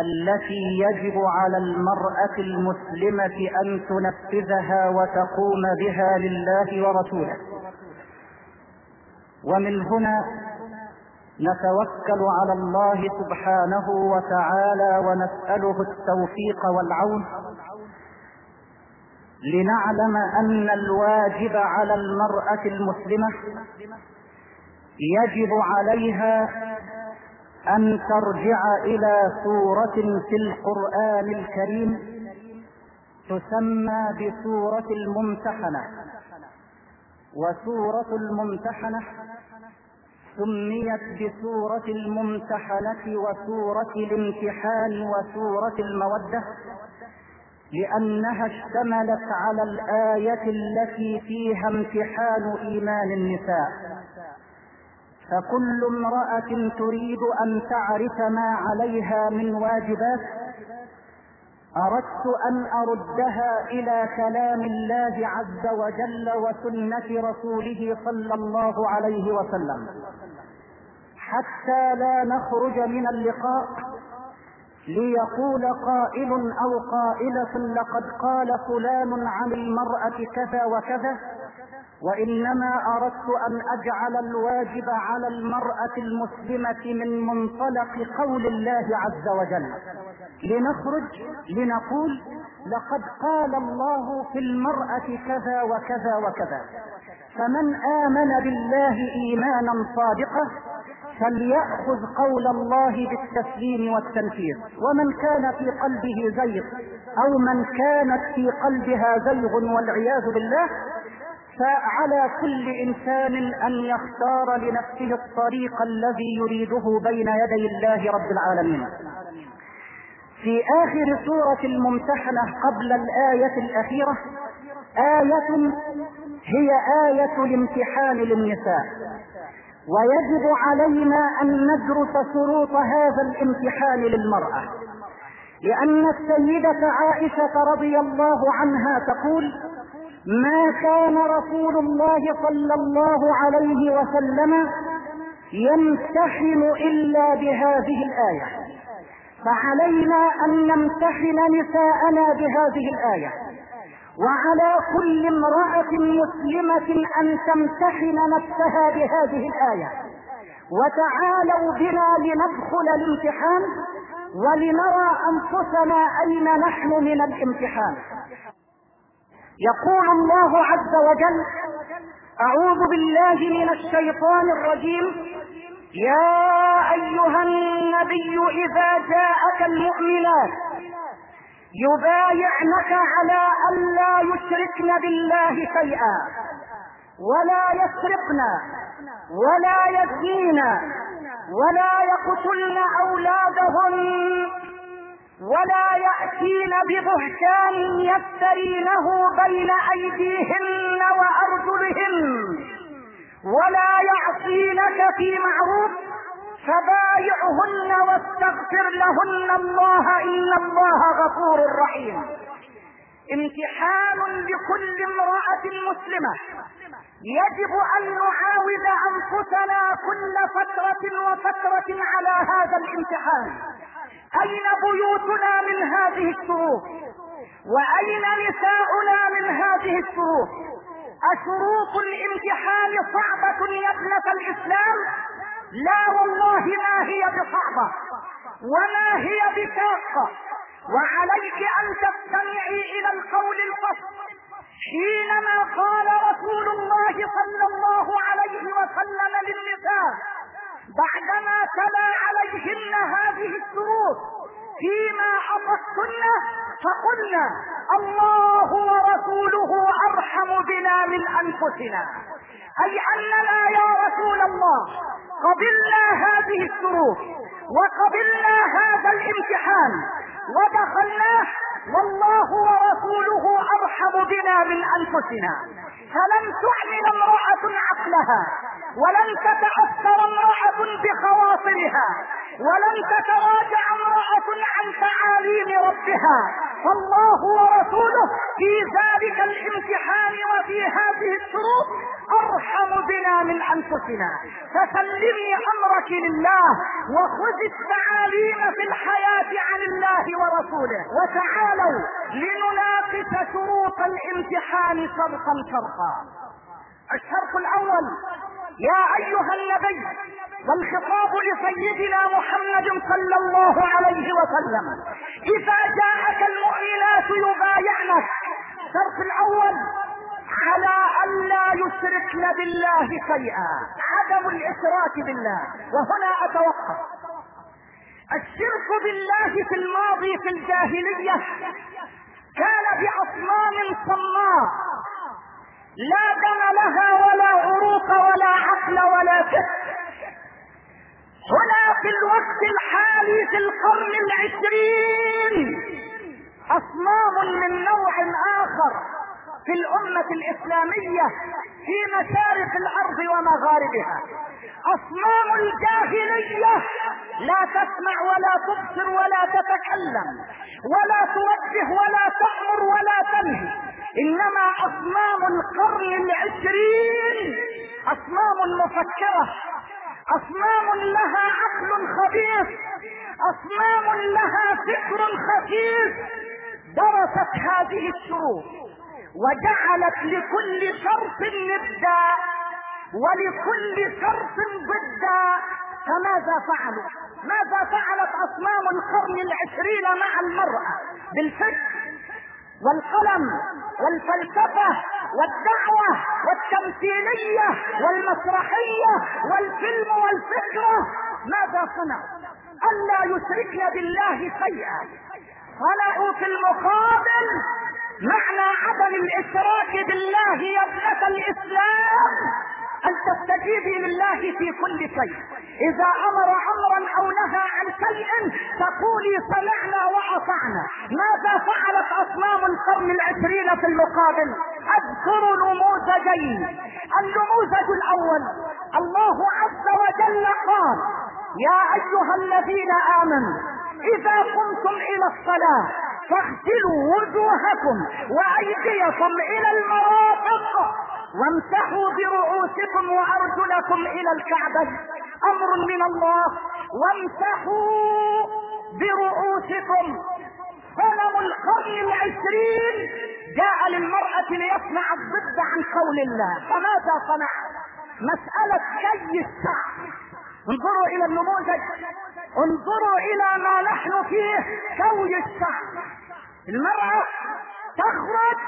التي يجب على المرأة المسلمة أن تنفذها وتقوم بها لله ورسوله؟ ومن هنا نتوكل على الله سبحانه وتعالى ونسأله التوفيق والعون. لنعلم أن الواجب على المرأة المسلمة يجب عليها أن ترجع إلى سورة في القرآن الكريم تسمى بسورة الممتحنة. وسورة الممتحنة سميت بسورة الممتحنة وسورة الامتحان وسورة المودة لأنها اشتملت على الآية التي فيها امتحان إيمان النساء. فكل امرأة تريد أن تعرف ما عليها من واجبات أردت أن أردها إلى كلام الله عز وجل وسنة رسوله صلى الله عليه وسلم. حتى لا نخرج من اللقاء ليقول قائل أو قائلة لقد قال فلان عن المرأة كذا وكذا. وإنما أردت أن أجعل الواجب على المرأة المسلمة من منطلق قول الله عز وجل. لنخرج لنقول لقد قال الله في المرأة كذا وكذا وكذا. فمن آمن بالله إيمانا صادقا فليأخذ قول الله بالتسليم والتنفيذ. ومن كان في قلبه زيغ أو من كانت في قلبها زيغ والعياذ بالله فعلى كل إنسان أن يختار لنفسه الطريق الذي يريده بين يدي الله رب العالمين. في آخر سورة الممتحنة قبل الآية الأخيرة آية هي آية الامتحان للنساء. ويجب علينا أن ندرس شروط هذا الامتحان للمرأة. لأن السيدة عائشة رضي الله عنها تقول ما كان رسول الله صلى الله عليه وسلم يمتحن إلا بهذه الآية. فعلينا أن نمتحن نساءنا بهذه الآية. وعلى كل امرأة مسلمة أن تمتحن نفسها بهذه الآية. وتعالوا بنا لندخل الامتحان ولنرى أنفسنا أين نحن من الامتحان. يقول الله عز وجل أعوذ بالله من الشيطان الرجيم. يا أيها النبي إذا جاءك المؤمنات يبايعنك على أن لا يشركن بالله شيئا ولا يسرقن ولا يزنين ولا يقتلن أولادهن ولا يأتين ببهتان يفترينه بين أيديهن وأرجلهن. ولا يعصينك في معروف فبايعهن واستغفر لهن. الله إن الله غفور رحيم. امتحان لكل امرأة مسلمة. يجب أن نعاود أنفسنا كل فترة وفترة على هذا الامتحان. أين بيوتنا من هذه الشروط وأين نساؤنا من هذه الشروط أشروط الامتحان صعبة يا ابنة الإسلام؟ لا والله ما هي بصعبة؟ وما هي بشاقة؟ وعليك أن تستمعي إلى القول الفصل. حينما قال رسول الله صلى الله عليه وسلم للنساء بعدما تلا عليهن هذه الشروط فيما أطقتن فقلنا الله ورسوله أرحم بنا من أنفسنا. أي أننا يا رسول الله قبلنا هذه الشروط وقبلنا هذا الامتحان ودخلناه والله ورسوله أرحم بنا من أنفسنا. فلن تعمل امرأة عقلها. ولن تتأثر امرأة بخواطرها ولن تتراجع امرأة عن تعاليم ربها. فالله ورسوله في ذلك الامتحان وفي هذه الشروط أرحم بنا من أنفسنا. فسلمي أمرك لله وخذ التعاليم في الحياة عن الله ورسوله. وتعالوا لنناقش شروط الامتحان شرقا شرقا الشرط الأول يا أيها النبي والخطاب لسيدنا محمد صلى الله عليه وسلم إذا جاءك المؤمنات يبايعنك. الشرط الأول على أن لا يشركن بالله شيئا عدم الإشراك بالله وهنا أتوقف. الشرك بالله في الماضي في الجاهلية كان بأصنام صماء. لا دم لها ولا عروق ولا عقل ولا كسر هنا في الوقت الحالي في القرن العشرين. أصنام من نوع آخر. في الأمة الإسلامية في مشارق الأرض ومغاربها. أصنام الجاهلية لا تسمع ولا تبصر ولا تتكلم ولا توجه ولا تأمر ولا تنهي. إنما أصنام القرن العشرين أصنام مفكرة أصنام لها عقل خبيث أصنام لها فكر خفيف درست هذه الشروط. وجعلت لكل شرط نبدا ولكل شرط ضدا فماذا فعلوا؟ ماذا فعلت أصنام القرن العشرين مع المرأة؟ بالفكر والقلم والفلسفة والدعوة والتمثيلية والمسرحية والفيلم والفكرة ماذا صنعوا؟ ألا يشركن بالله شيئا. صنعوا في المقابل معنى عدم الإشراك بالله يا ابنة الإسلام. أن تستجيبي لله في كل شيء. إذا أمر أمرا أو نهى عن شيء تقولي سمعنا وأطعنا. ماذا فعلت أصنام القرن العشرين في المقابل؟ أذكر نموذجين. النموذج الأول الله عز وجل قال يا أيها الذين آمنوا إذا قمتم إلى الصلاة فاغسلوا وجوهكم وأيديكم إلى المرافق وامسحوا برؤوسكم وأرجلكم إلى الكعبة. أمر من الله. وامسحوا برؤوسكم. صنم القرن العشرين. جاء للمرأة ليصنع الضد عن قول الله. فماذا صنع؟ مسألة كي الشعر انظروا إلى النموذج. انظروا إلى ما نحن فيه كوي الشعر المرأة تخرج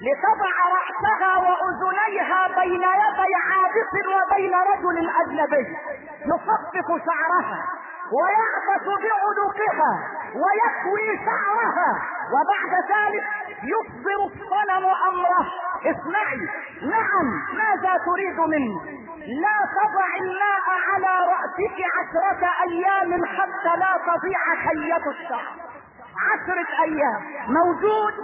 لتضع رأسها وأذنيها بين يدي عابس وبين رجل أجنبي. يصفق شعرها. ويعبث بعنقها ويكوي شعرها وبعد ذلك يصدر الصنم أمره. اسمعي. نعم ماذا تريد مني لا تضع الماء على رأسك عشرة أيام حتى لا تضيع حية الشعر. عشرة أيام. موجود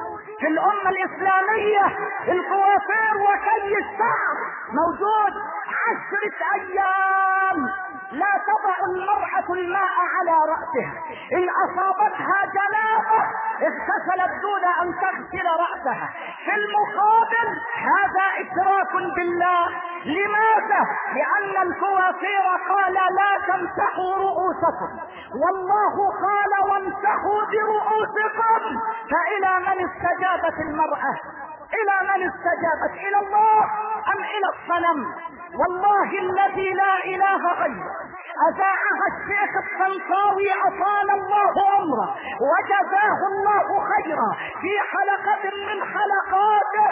في الأمة الإسلامية الكوافير وكي الشعر. موجود عشرة أيام. لا تضع المرأة الماء على رأسها. إن أصابتها جنابة اغتسلت دون أن تغسل رأسها. في المقابل هذا إشراك بالله. لماذا؟ لأن الكوافير قال لا تمسحوا رؤوسكم. والله قال وامسحوا برؤوسكم. فإلى من استجابت المرأة؟ إلى من استجابت؟ إلى الله أم إلى الصنم؟ والله الذي لا إله غيره أذاعها الشيخ الطنطاوي أطال الله عمره وجزاه الله خيرا. في حلقة من حلقاته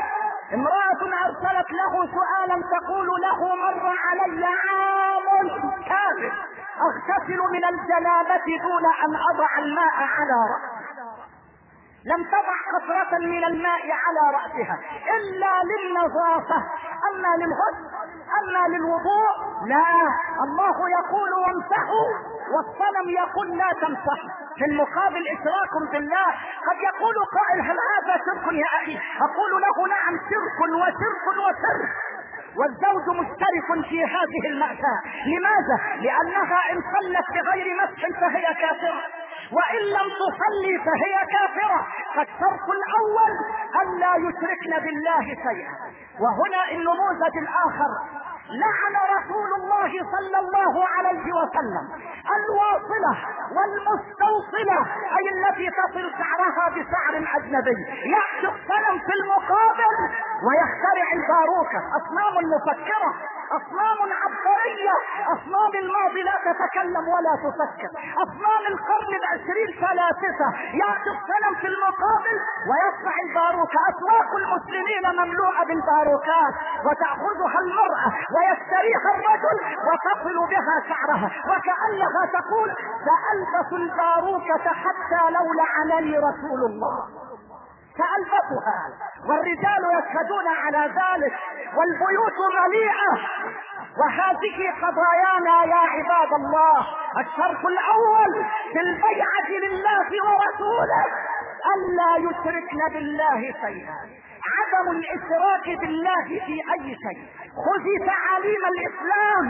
امرأة أرسلت له سؤالا تقول له مر علي عام كامل. أغتسل من الجنابة دون أن أضع الماء على رأسي. لم تضع قطرة من الماء على رأسها إلا للنظافة أما للغسل أما للوضوء لا. الله يقول وامسحوا والصنم يقول لا تمسحوا. في المقابل إشراك بالله. قد يقول قائل هل هذا شرك يا أخي؟ أقول له نعم شرك وشرك وشرك. والزوج مشترك في هذه المأساة. لماذا؟ لأنها إن صلت بغير مسح فهي كافرة. وإن لم تصلي فهي كافرة. فالشرط الأول أن لا يشركن بالله شيئا. وهنا النموذج الآخر لعن رسول الله صلى الله عليه وسلم. الواصلة والمستوصلة أي التي تصل شعرها بشعر أجنبي. يأتي الصنم في المقابل ويخترع الباروكة. أصنام مفكرة أصنام عبقرية أصنام الماضي لا تتكلم ولا تفكر. أصنام القرن العشرين ثلاثة يأتي الصنم في المقابل ويصنع الباروكة أسواق المسلمين مملوءة بالباروكات وتأخذها المرأة ويستريح الرجل وتصل بها شعرها. وكأنها تقول سألبس الباروكة حتى لو لعنني رسول الله. سألبسها والرجال يشهدون على ذلك والبيوت مليئة. وهذه قضايانا يا عباد الله. الشرط الأول في البيعة لله ورسوله ألا يشركن بالله شيئا. عدم الإشراك بالله في أي شيء. خذي تعاليم الإسلام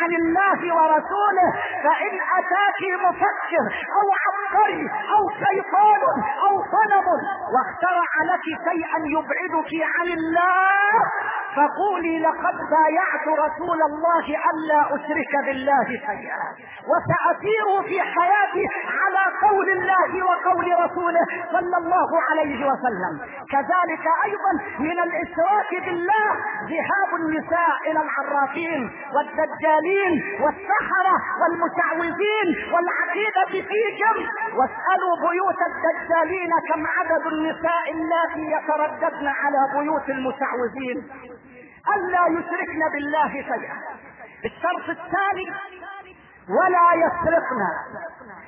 عن الله ورسوله فإن أتاك مفكر أو عبقري أو شيطان أو صنم واخترع لك شيئا يبعدك عن الله فقولي لقد بايعت رسول الله الا أشرك بالله شيئا. وسأسير في حياتي على قول الله وقول رسوله صلى الله عليه وسلم. كذلك أيضا من الإشراك بالله ذهاب النساء إلى العرافين والدجالين والسحرة والمتعوذين والعقيدة فيكم واسألوا بيوت الدجالين كم عدد النساء اللاتي يترددن على بيوت المتعوذين. ألا يشركن بالله شيئا. الشرط الثاني ولا يسرقن.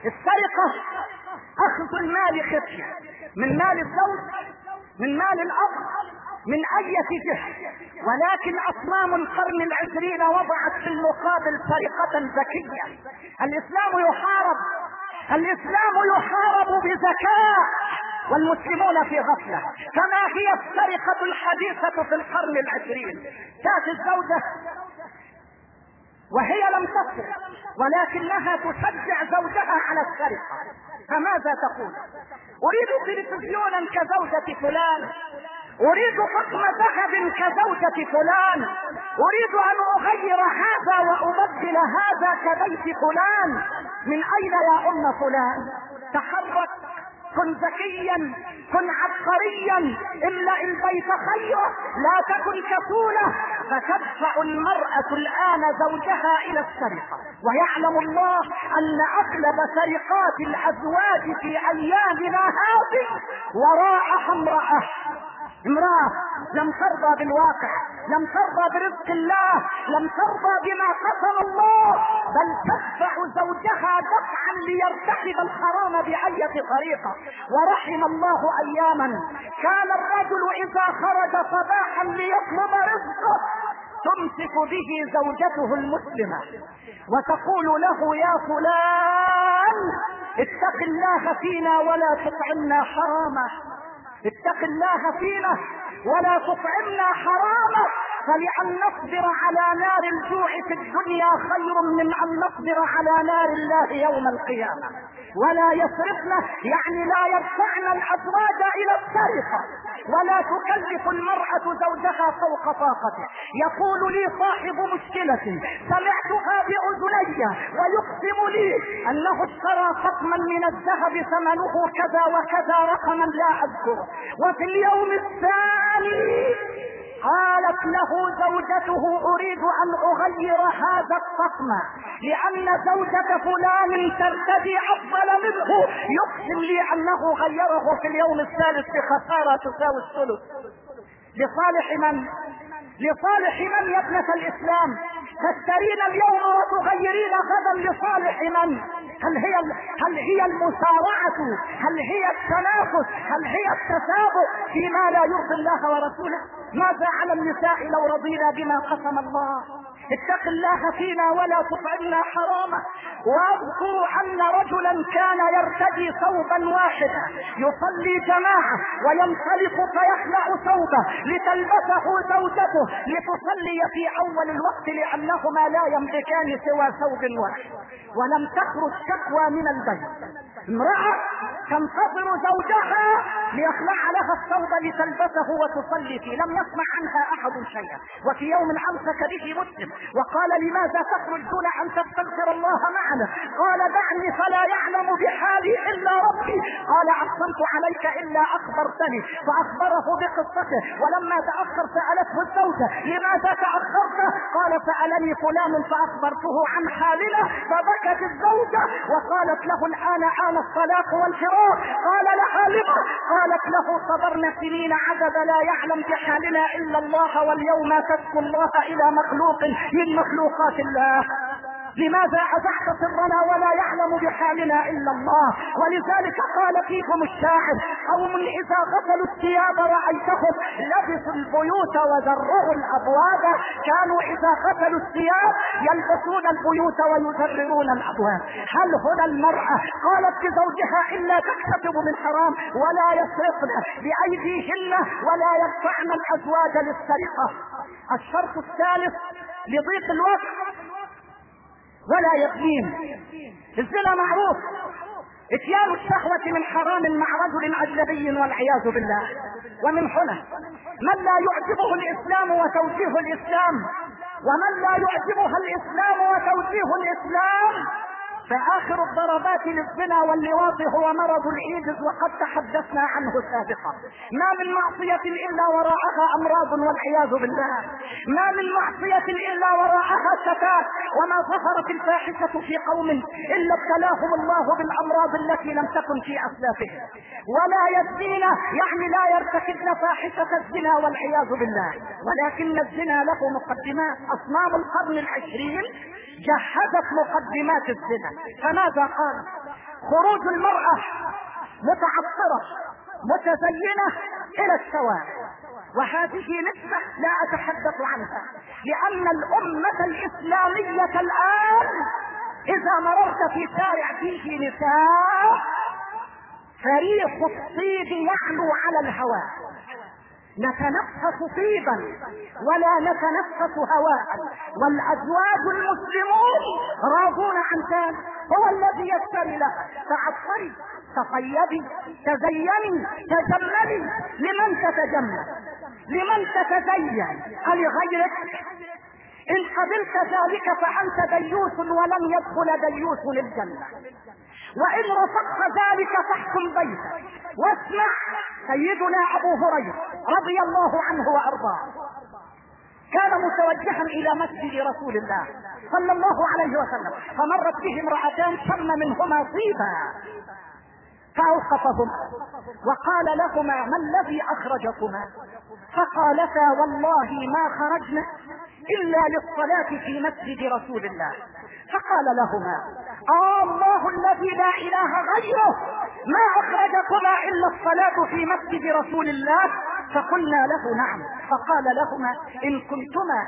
السرقة أخذ المال خفية. من مال الزوج من مال الأب من أي جهة ولكن أصنام القرن العشرين وضعت في المقابل طريقة ذكية الإسلام يحارب الإسلام يحارب بذكاء والمسلمون في غفلة. فما هي السرقة الحديثة في القرن العشرين. تأتي الزوجة وهي لم تسرق ولكنها تشجع زوجها على السرقة. فماذا تقول؟ أريد تلفزيونا كزوجة فلان. أريد حكم ذهب كزوجة فلان. أريد أن أغير هذا وأبدل هذا كبيت فلان. من أين يا أم فلان؟ تحرك. كن ذكيا كن عبقريا. املأ البيت خيرا لا تكن كسولة فتدفع المرأة الآن زوجها إلى السرقة. ويعلم الله أن أغلب سرقات الأزواج في أيامنا هذه وراءها امرأة. امرأة لم ترضى بالواقع لم ترضى برزق الله لم ترضى بما قسم الله بل تدفع زوجها دفعا ليرتكب الحرام بأية طريقة. ورحم الله أياما. كان الرجل إذا خرج صباحا ليطلب رزقه تمسك به زوجته المسلمة. وتقول له يا فلان اتق الله فينا ولا تطعمنا حراما. اتق الله فينا ولا تطعمنا حراما. فلأن نصبر على نار الجوع في الدنيا خير من أن نصبر على نار الله يوم القيامة. ولا يسرقن يعني لا يدفعن الأزواج إلى السرقة. ولا تكلف المرأة زوجها فوق طاقته. يقول لي صاحب مشكلة سمعتها بأذني ويقسم لي أنه اشترى خصما من الذهب ثمنه كذا وكذا رقما لا أذكره وفي اليوم الثاني قالت له زوجته أريد أن أغير هذا الطقم لأن زوجة فلان ترتدي أفضل منه. يقسم لي أنه غيره في اليوم الثالث بخسارة تساوي الثلث. لصالح من؟ لصالح من يا ابنة الإسلام؟ تشترين اليوم وتغيرين غدا لصالح من؟ هل هي هل هي المسارعة؟ هل هي التنافس؟ هل هي التسابق فيما لا يرضي الله ورسوله؟ ماذا على النساء لو رضينا بما قسم الله؟ اتق الله فينا ولا تطعمنا حراما. واذكروا أن رجلا كان يرتدي ثوبا واحدا. يصلي جماعة وينطلق فيخلع ثوبه. لتلبسه زوجته. لتصلي في أول الوقت لأنهما لا يملكان سوى ثوب واحد. ولم تخرج شكوى من البيت. امرأة تنتظر زوجها ليخلع لها الثوب لتلبسه وتصلي فيه. لم يسمع عنها أحد شيئا. وفي يوم أمسك به مسلم وقال لماذا تخرج دون أن تستغفر الله معنا؟ قال دعني فلا يعلم بحالي إلا ربي. قال أقسمت عليك إلا أخبرتني. فأخبره بقصته. ولما تاخر سالته الزوجة. لماذا تأخرت؟ قال سألني فلان فأخبرته عن حالنا. فبكت الزوجة وقالت له الآن آن الطلاق والفراق قال لها لما قالت له صبرنا سنين عدد لا يعلم بحالنا إلا الله واليوم تسكو الله إلى مخلوق من مخلوقات الله. لماذا أزعت سرنا ولا يعلم بحالنا إلا الله؟ ولذلك قال فيكم الشاعر قوم إذا غسلوا الثياب رأيتهم لبسوا البيوت وزرعوا الأبواب كانوا إذا غسلوا الثياب يلبسون البيوت ويزررون الأبواب. هل هنا المرأة قالت لزوجها إلا تكتسب من حرام ولا يسرقن بأيديهن ولا يدفعن الأزواج للسرقة. الشرط الثالث لضيق الوقت ولا يقين الزنا معروف. إتيان الشهوة من حرام مع رجل أجنبي والعياذ بالله. ومن هنا من لا يعجبه الإسلام وتوجيه الإسلام ومن لا يعجبها الإسلام وتوجيه الإسلام فآخر الضربات للزنا واللواط هو مرض الإيدز وقد تحدثنا عنه سابقا. ما من معصية إلا وراءها أمراض والعياذ بالله. ما من معصية إلا وراءها شتات. وما ظهرت الفاحشة في قوم إلا ابتلاهم الله بالأمراض التي لم تكن في أسلافهم ولا يزنين يعني لا يرتكبن فاحشة الزنا والعياذ بالله. ولكن الزنا له مقدمات. أصنام القرن العشرين جهزت مقدمات الزنا. فماذا قال خروج المرأة متعطرة متزينة إلى الشوارع وهذه نسبة لا أتحدث عنها لأن الأمة الإسلامية الآن إذا مررت في شارع فيه نساء فريق الطيب يعلو على الهواء. نتنفس طيبا ولا نتنفس هواء. والأزواج المسلمون راضون عن ذلك. هو الذي يشتري لها. تعطري تطيبي تزيني تجملي. لمن تتجمل؟ لمن تتزين؟ ألغيرك إن قبلت ذلك فأنت ديوث ولن يدخل ديوث للجنة. وإن رفضت ذلك فاحكم بيتك. واسمع سيدنا أبو هريرة رضي الله عنه وأرضاه. كان متوجها إلى مسجد رسول الله صلى الله عليه وسلم فمرت به امرأتان شم منهما طيبا. فأوقفهما وقال لهما ما الذي أخرجكما؟ فقالتا والله ما خرجنا إلا للصلاة في مسجد رسول الله. فقال لهما الله الذي لا إله غيره. ما أخرجكما إلا الصلاة في مسجد رسول الله. فقلنا له نعم. فقال لهما إن كنتما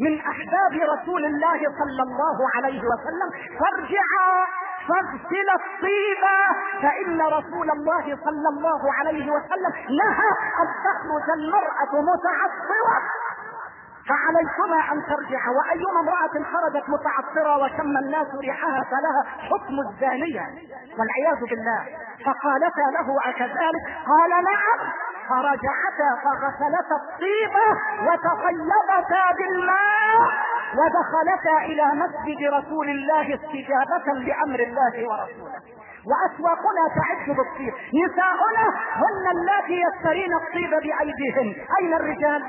من أحباب رسول الله صلى الله عليه وسلم فارجعا فاغسل الطيبة فإن رسول الله صلى الله عليه وسلم نهى أن تخرج المرأة متعصرة فعليكما أن ترجع وأيما امرأة خرجت متعطرة وشم الناس ريحها فلها حكم الزانية والعياذ بالله. فقالتا له أكذلك؟ قال نعم. فرجعتا فغسلتا الطيبة وتطيبتا بالماء ودخلتا إلى مسجد رسول الله استجابة لأمر الله ورسوله. وأسواقنا تعد بالطيب. نساؤنا هن اللاتي يشترين الطيب بأيديهن. أين الرجال؟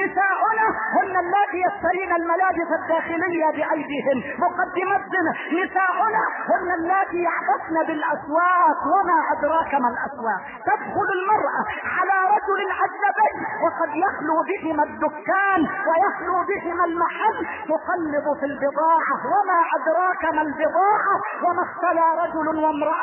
نساؤنا هن اللاتي يشترين الملابس الداخلية بأيديهن. مقدمات زنا نساؤنا هن اللاتي يعبثن بالأسواق وما أدراك ما الأسواق. تدخل المرأة على رجل أجنبي وقد يخلو بهما الدكان ويخلو بهما المحل. تقلب في البضاعة. وما أدراك ما البضاعة؟ وما اختلى رجل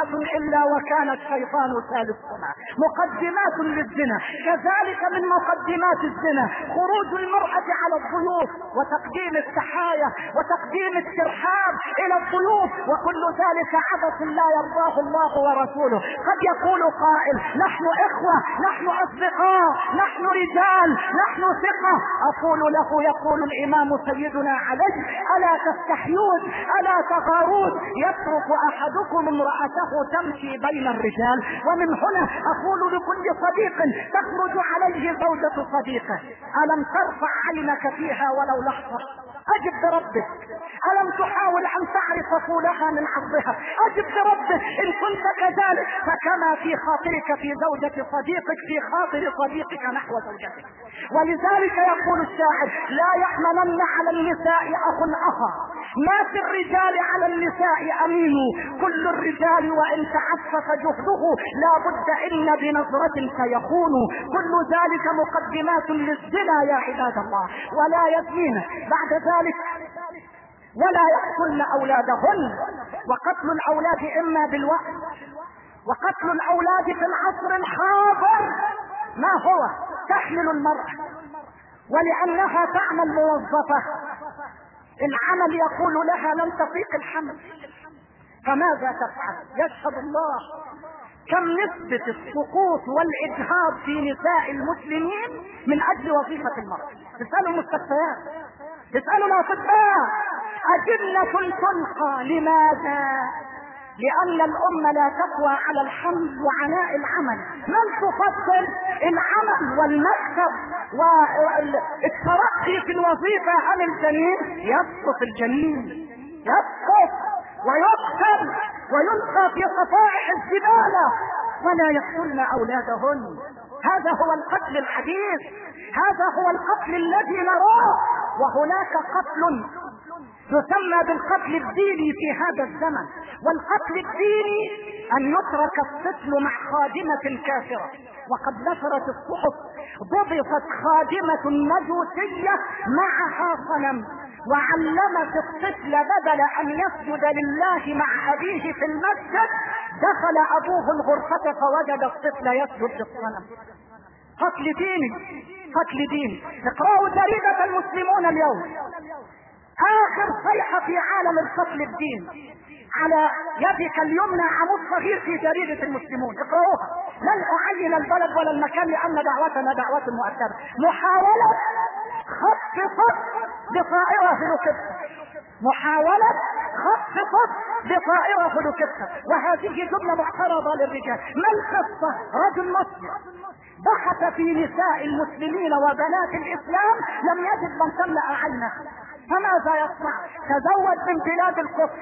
وامرأة إلا وكان الشيطان ثالثهما مقدمات للزنا. كذلك من مقدمات الزنا. خروج المرأة على الضيوف وتقديم التحايا وتقديم الترحاب إلى الضيوف وكل ذلك عبث لا يرضاه الله ورسوله. قد يقول قائل نحن إخوة نحن أصدقاء نحن رجال نحن ثقة. أقول له يقول الإمام سيدنا علي ألا تستحيون ألا تغارون يترك أحدكم امرأته تمشي بين الرجال ومن هنا أقول لكل صديق تخرج عليه زوجة صديقه. ألم ترفع عينك فيها ولو لحظة؟ أجب بربك. ألم تحاول أن تعرف طولها من عرضها أجب بربك إن كنت كذلك فكما في خاطرك في زوجة صديقك في خاطر صديقك نحو زوجتك. ولذلك يقول الشاعر لا يحملن على النساء أخ أخا. ما في الرجال على النساء أمين. كل الرجال وإن تعفف جهده لا بد إن بنظرة سيخون كل ذلك مقدمات للزنا يا عباد الله. ولا يزنين. بعد ذلك ولا يقتلن أولادهن. وقتل الأولاد إما بالوقت وقتل الأولاد في العصر الحاضر. ما هو؟ تحمل المرأة. ولأنها تعمل موظفة. العمل يقول لها لن تطيق الحمل. فماذا تفعل؟ يشهد الله. كم نسبة السقوط والإجهاض في نساء المسلمين من أجل وظيفة المرأة؟ تسألوا المستشفيات. تسألوا الأطباء أجنة تلقى لماذا؟ لأن الأمة لا تقوى على الحمل وعناء العمل. من تفضل العمل والمكتب والترقي في الوظيفة أم الجنين يسقط الجنين يسقط ويقتل ويلقى في صفائح الزبالة. ولا يقتلن أولادهن. هذا هو القتل الحديث. هذا هو القتل الذي نراه. وهناك قتل يسمى بالقتل الديني في هذا الزمن. والقتل الديني أن يترك الطفل مع خادمة كافرة. وقد نشرت الصحف ضبطت خادمة مجوسية معها صنم. وعلمت الطفل بدل أن يسجد لله مع أبيه في المسجد دخل أبوه الغرفة فوجد الطفل يسجد للصنم. قتل ديني قتل دين اقرأوا جريدة المسلمون اليوم. آخر صيحة في عالم القتل الدين. على يدك اليمنى عمود صغير في جريدة المسلمون. اقرأوها. لن أعين البلد ولا المكان لأن دعوتنا دعوة مؤثرة. محاولة خط خط بطائرة هلوكوبتر محاولة خط خط بطائرة هلوكوبتر وهذه جملة معترضة للرجال. ما القصة رجل مسلم بحث في نساء المسلمين وبنات الإسلام لم يجد من تملأ عينه. فماذا يصنع؟ تزوج من بلاد الكفر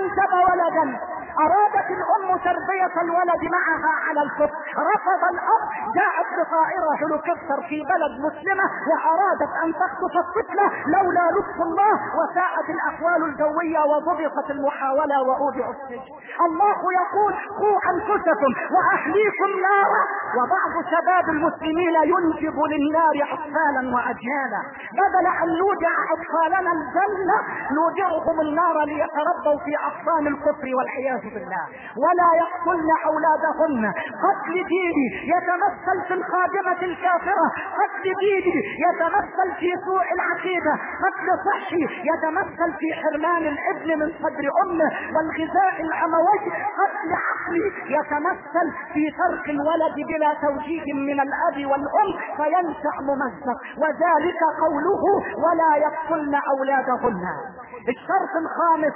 انجب ولدا. أرادت الأم تربية الولد معها على الكفر رفض الأب. جاءت بطائرة هلوكوبتر في بلد مسلمة وأرادت أن تخطف الطفلة لولا لطف الله وساءت الاحوال الجوية وضبطت المحاولة واودعوا السجن. الله يقول قوا أنفسكم وأهليكم نارا. وبعض شباب المسلمين ينجب للنار اطفالا واجيالا. بدل أن نودع اطفالنا الجنة نودعهم النار ليتربوا في أقسام الكفر والعياذ بالله. ولا يقتلن أولادهن. قتل ديني يتمثل في الخادمة الكافرة. قتل ديني يتمثل في سوء العقيدة. قتل صحي يتمثل في حرمان الابن من صدر أمه والغذاء الاموي قتل عقلي يتمثل في ترك الولد بلا توجيه من الأب والأم. فينشأ ممزق. وذلك قوله ولا يقتلن اولادهن الشرط الخامس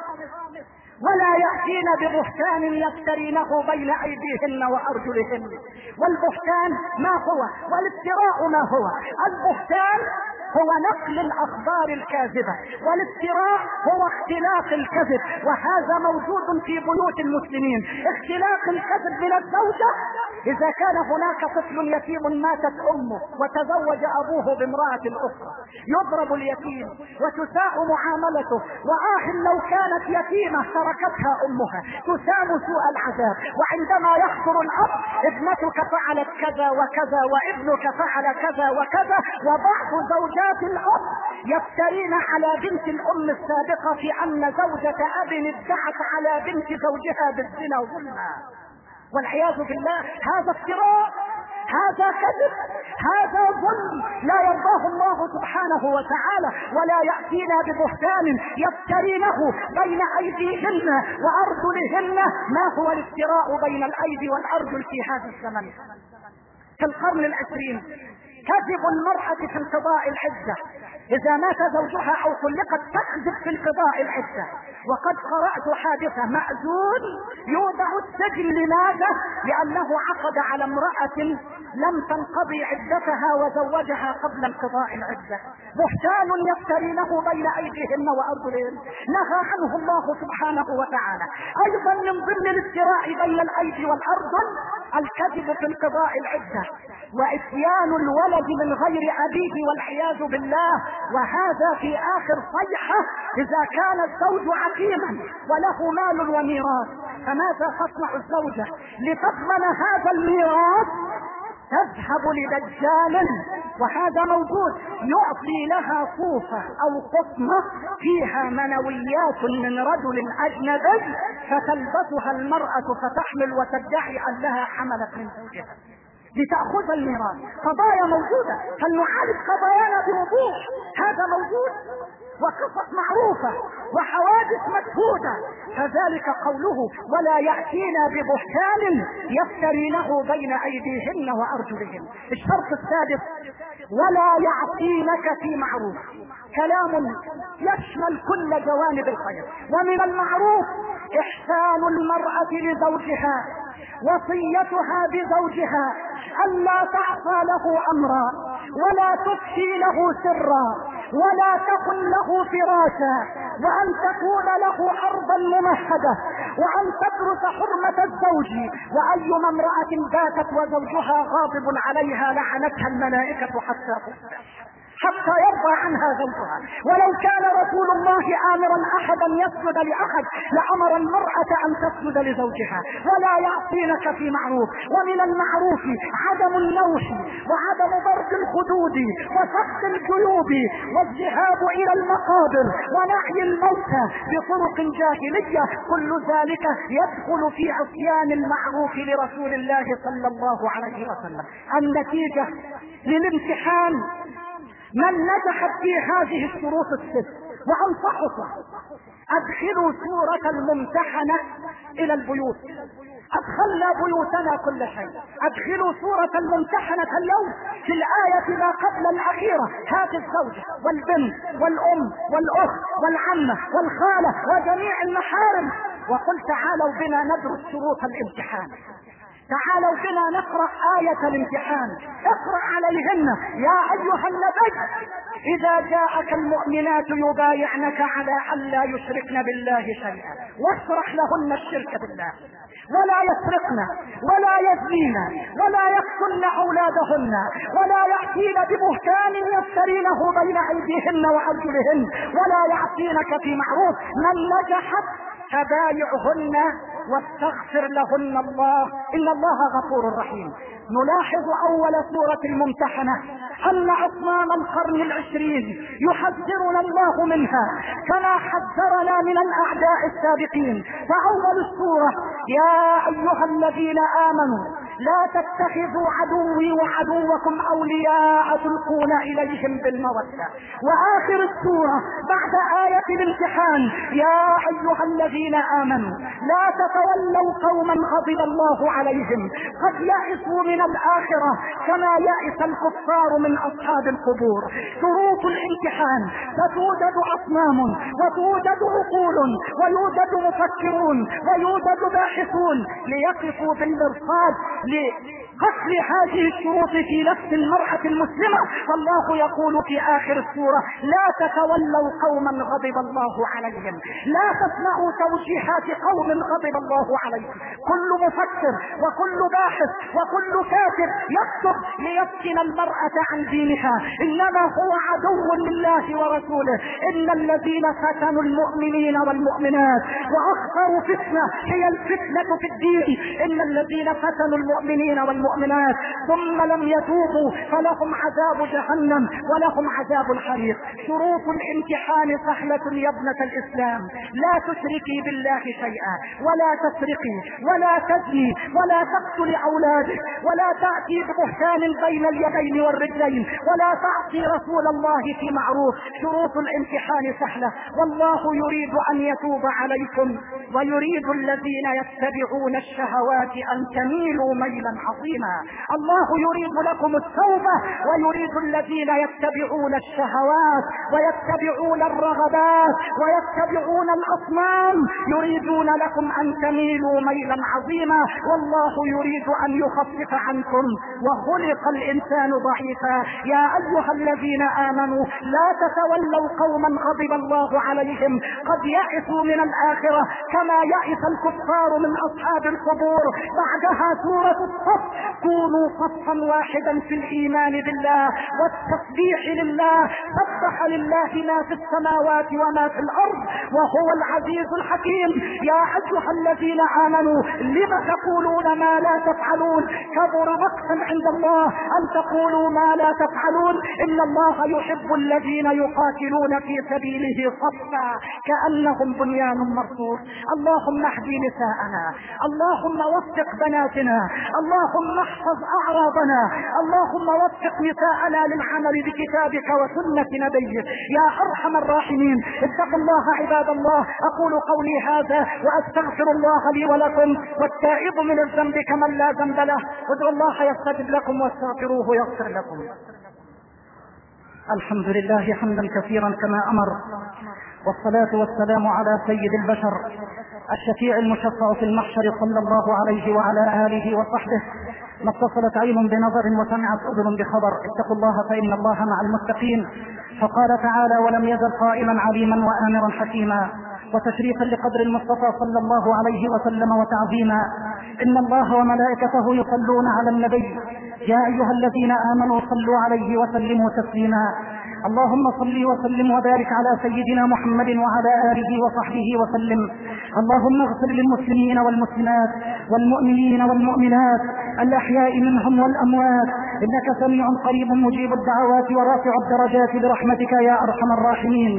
ولا يأتين ببهتان يفترينه بين أيديهن وأرجلهن. والبهتان ما هو؟ والافتراء ما هو؟ البهتان هو نقل الأخبار الكاذبة والافتراء هو اختلاق الكذب وهذا موجود في بيوت المسلمين. اختلاق الكذب من الزوجة إذا كان هناك طفل يتيم ماتت أمه وتزوج أبوه بامرأة أخرى. يضرب اليتيم وتساء معاملته وآه لو كانت يتيمة تركتها أمها. تسام سوء العذاب وعندما يخطر الأب ابنتك فعلت كذا وكذا وابنك فعل كذا وكذا وبعض زوجات زوجات الاب يفترين على بنت الأم السابقة في أن زوجة أب ادعت على بنت زوجها بالزنا ظلما والعياذ بالله هذا افتراء هذا كذب هذا ظلم لا يرضاه الله سبحانه وتعالى ولا يأتينا ببهتان يفترينه بين أيديهن وأرجلهن. ما هو الافتراء بين الأيدي والأرجل في هذا الزمن؟ في القرن العشرين. كذب المرأة في انقضاء العدة إذا مات زوجها أو طلقت تكذب في انقضاء العدة وقد قرأت حادثة مأذون يوضع السجن لماذا؟ لأنه عقد على امرأة لم تنقضي عدتها وزوجها قبل انقضاء العدة بهتان يفترينه بين أيديهن وأرجلهن. نهى عنه الله سبحانه وتعالى. أيضا من ضمن الافتراء بين الأيدي والأرجل الكذب في انقضاء العدة وإتيان الولد من غير أبيه والعياذ بالله. وهذا في آخر صيحة إذا كان الزوج عقيما وله مال وميراث فماذا تصنع الزوجة؟ لتضمن هذا الميراث تذهب لدجال. وهذا موجود يعطي لها صوفة أو قطمة فيها منويات من رجل أجنبي فتلبسها المرأة فتحمل وتدعي انها حملت من زوجها. لتأخذ الميراث. قضايا موجودة. فلنعالج قضايانا بوضوح هذا موجود. وقصص معروفة. وحوادث مشهودة فذلك قوله ولا يأتينا ببهتان يفترينه بين أيديهن وأرجلهن. الشرط السادس ولا يعصينك في معروف. كلام يشمل كل جوانب الخير. ومن المعروف إحسان المرأة لزوجها وصيتها بزوجها ألا تعصى له أمرا ولا تفشي له سرا ولا تكن له فراشا وأن تكون له أرضا ممهدة وأن تدرس حرمة الزوج وأيما امرأة باتت وزوجها غاضب عليها لعنتها الملائكة حتى حتى يرضى عنها زوجها. ولو كان رسول الله آمرا أحدا يسجد لأحد لأمر المرأة أن تسجد لزوجها. ولا يعصينك في معروف. ومن المعروف عدم النوش وعدم ضرب الخدود وفك الجيوب والذهاب إلى المقابر ونعي الموتى بطرق جاهلية. كل ذلك يدخل في عصيان المعروف لرسول الله صلى الله عليه وسلم. النتيجة للامتحان من نجحت في هذه الشروط الست وانصحكم أدخلوا سورة الممتحنة إلى البيوت. ادخلنا بيوتنا كل شيء. أدخلوا سورة الممتحنة اليوم في الآية ما قبل الأخيرة. هات الزوجة والبنت والأم والأخت والعمة والخالة وجميع المحارم. وقل تعالوا بنا ندرس شروط الامتحان. تعالوا بنا نقرأ آية الامتحان. اقرأ عليهن. يا أيها النبي إذا جاءك المؤمنات يبايعنك على أن لا يشركن بالله شيئا. واشرح لهن الشرك بالله. ولا يسرقن ولا يزنين ولا يقتلن أولادهن ولا يأتين ببهتان يفترينه بين أيديهن وأرجلهن ولا يعصينك في معروف من نجحت فبايعهن واستغفر لهن الله. إن الله غفور رحيم. نلاحظ أول سورة الممتحنة أن اصنام القرن العشرين يحذرنا الله منها كما حذرنا من الأعداء السابقين فأول السورة يا أيها الذين آمنوا لا تتخذوا عدوي وعدوكم أولياء تلقون إليهم بالمودة. وآخر السورة بعد آية الامتحان. يا أيها الذين آمنوا لا تتولوا قوما غضب الله عليهم. قد يئسوا من الآخرة كما يئس الكفار من أصحاب القبور. شروط الامتحان فتوجد أصنام وتوجد عقول ويوجد مفكرون ويوجد باحثون ليقفوا بالمرصاد لقتل هذه الشروط في نفس المرأة المسلمة. فالله يقول في آخر السورة لا تتولوا قوما غضب الله عليهم. لا تسمعوا توجيهات قوم غضب الله عليهم. كل مفكر وكل باحث وكل كاتب يكتب ليسكن المرأة عن دينها. إنما هو عدو لله ورسوله. إن الذين فتنوا المؤمنين والمؤمنات وأخطروا فتنة هي الفتنة في الدين. إن الذين فتنوا المؤمنين والمؤمنات ثم لم يتوبوا فلهم عذاب جهنم ولهم عذاب الحريق. شروط الامتحان سهلة يا ابنة الإسلام. لا تشركي بالله شيئا ولا تسرقي ولا تزني ولا تقتل أولادك ولا تأتي ببهتان بين اليدين والرجلين ولا تعصي رسول الله في معروف. شروط الامتحان سهلة. والله يريد أن يتوب عليكم ويريد الذين يتبعون الشهوات أن تميلوا ميلا عظيما. الله يريد لكم التوبة ويريد الذين يتبعون الشهوات ويتبعون الرغبات ويتبعون الأصنام. يريدون لكم أن تميلوا ميلا عظيما. والله يريد أن يخفف عنكم. وخلق الإنسان ضعيفا. يا أيها الذين آمنوا لا تتولوا قوما غضب الله عليهم. قد يئسوا من الآخرة كما يئس الكفار من أصحاب القبور. بعدها سورة الصف كونوا صفا واحدا في الإيمان بالله والتسبيح لله سبح لله ما في السماوات وما في الأرض وهو العزيز الحكيم. يا أيها الذين آمنوا لم تقولون ما لا تفعلون؟ كبر مقتا عند الله أن تقولوا ما لا تفعلون. إن الله يحب الذين يقاتلون في سبيله صفا كأنهم بنيان مرصوص. اللهم اهدي نساءنا اللهم وفق بناتنا اللهم احفظ أعراضنا. اللهم وفق نساءنا للعمل بكتابك وسنة نبيك. يا أرحم الراحمين. اتقوا الله عباد الله. أقول قولي هذا وأستغفر الله لي ولكم. والتائب من الذنب كمن لا ذنب له. ادعوا الله يستجب لكم واستغفروه يغفر لكم. الحمد لله حمدا كثيرا كما أمر. والصلاة والسلام على سيد البشر. الشفيع المشفع في المحشر صلى الله عليه وعلى آله وصحبه. ما اتصلت عين بنظر وسمعت أذن بخبر. اتقوا الله فإن الله مع المتقين. فقال تعالى ولم يزل قائما عليما وآمرا حكيما. وتشريفا لقدر المصطفى صلى الله عليه وسلم وتعظيما. إن الله وملائكته يصلون على النبي. يا أيها الذين آمنوا صلوا عليه وسلموا تسليما. اللهم صل وسلم وبارك على سيدنا محمد وعلى آله وصحبه وسلم. اللهم اغفر للمسلمين والمسلمات والمؤمنين والمؤمنات الأحياء منهم والأموات. إنك سميع قريب مجيب الدعوات ورافع الدرجات برحمتك يا أرحم الراحمين.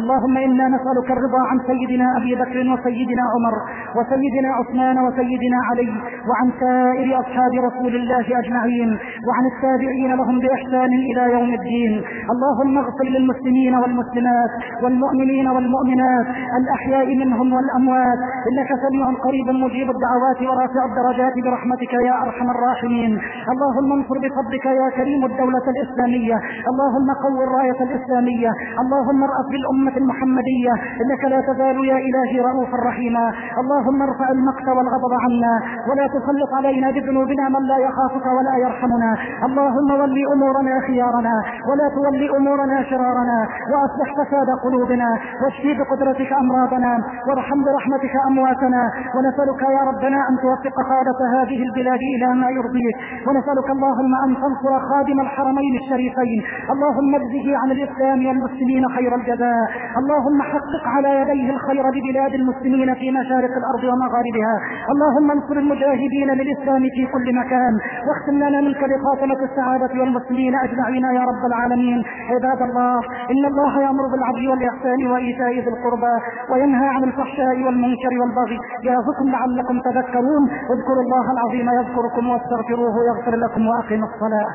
اللهم إنا نسألك الرضا عن سيدنا أبي بكر وسيدنا عمر وسيدنا عثمان وسيدنا علي وعن سائر أصحاب رسول الله أجمعين وعن التابعين لهم بإحسان إلى يوم الدين. اللهم اغفر للمسلمين والمسلمات والمؤمنين والمؤمنات الأحياء منهم والأموات. إنك سميع قريب مجيب الدعوات ورافع الدرجات برحمتك يا أرحم الراحمين. اللهم انصر بفضلك يا كريم الدولة الإسلامية. اللهم قو الراية الإسلامية. اللهم ارأف بالأمة المحمدية. إنك لا تزال يا إلهي رؤوفا رحيما. اللهم ارفع المقت والغضب عنا. ولا تسلط علينا بذنوبنا من لا يخافك ولا يرحمنا. اللهم ول أمورنا خيارنا. ولا تول أمورنا شرارنا وأصلح فساد قلوبنا واشفي بقدرتك أمراضنا وارحم برحمتك أمواتنا ونسألك يا ربنا أن توفق قادة هذه البلاد إلى ما يرضيك ونسألك اللهم أن تنصر خادم الحرمين الشريفين اللهم اجزه عن الإسلام والمسلمين خير الجزاء اللهم حقق على يديه الخير ببلاد المسلمين في مشارق الأرض ومغاربها اللهم انصر المجاهدين للإسلام في كل مكان واختم لنا منك بخاتمة السعادة والمسلمين أجمعين يا رب العالمين. عباد الله إن الله يأمر بالعدل والإحسان وإيتاء ذي القربى وينهى عن الفحشاء والمنكر والبغي يعظكم لعلكم تذكرون اذكروا الله العظيم يذكركم واستغفروه يغفر لكم وأقيموا الصلاة.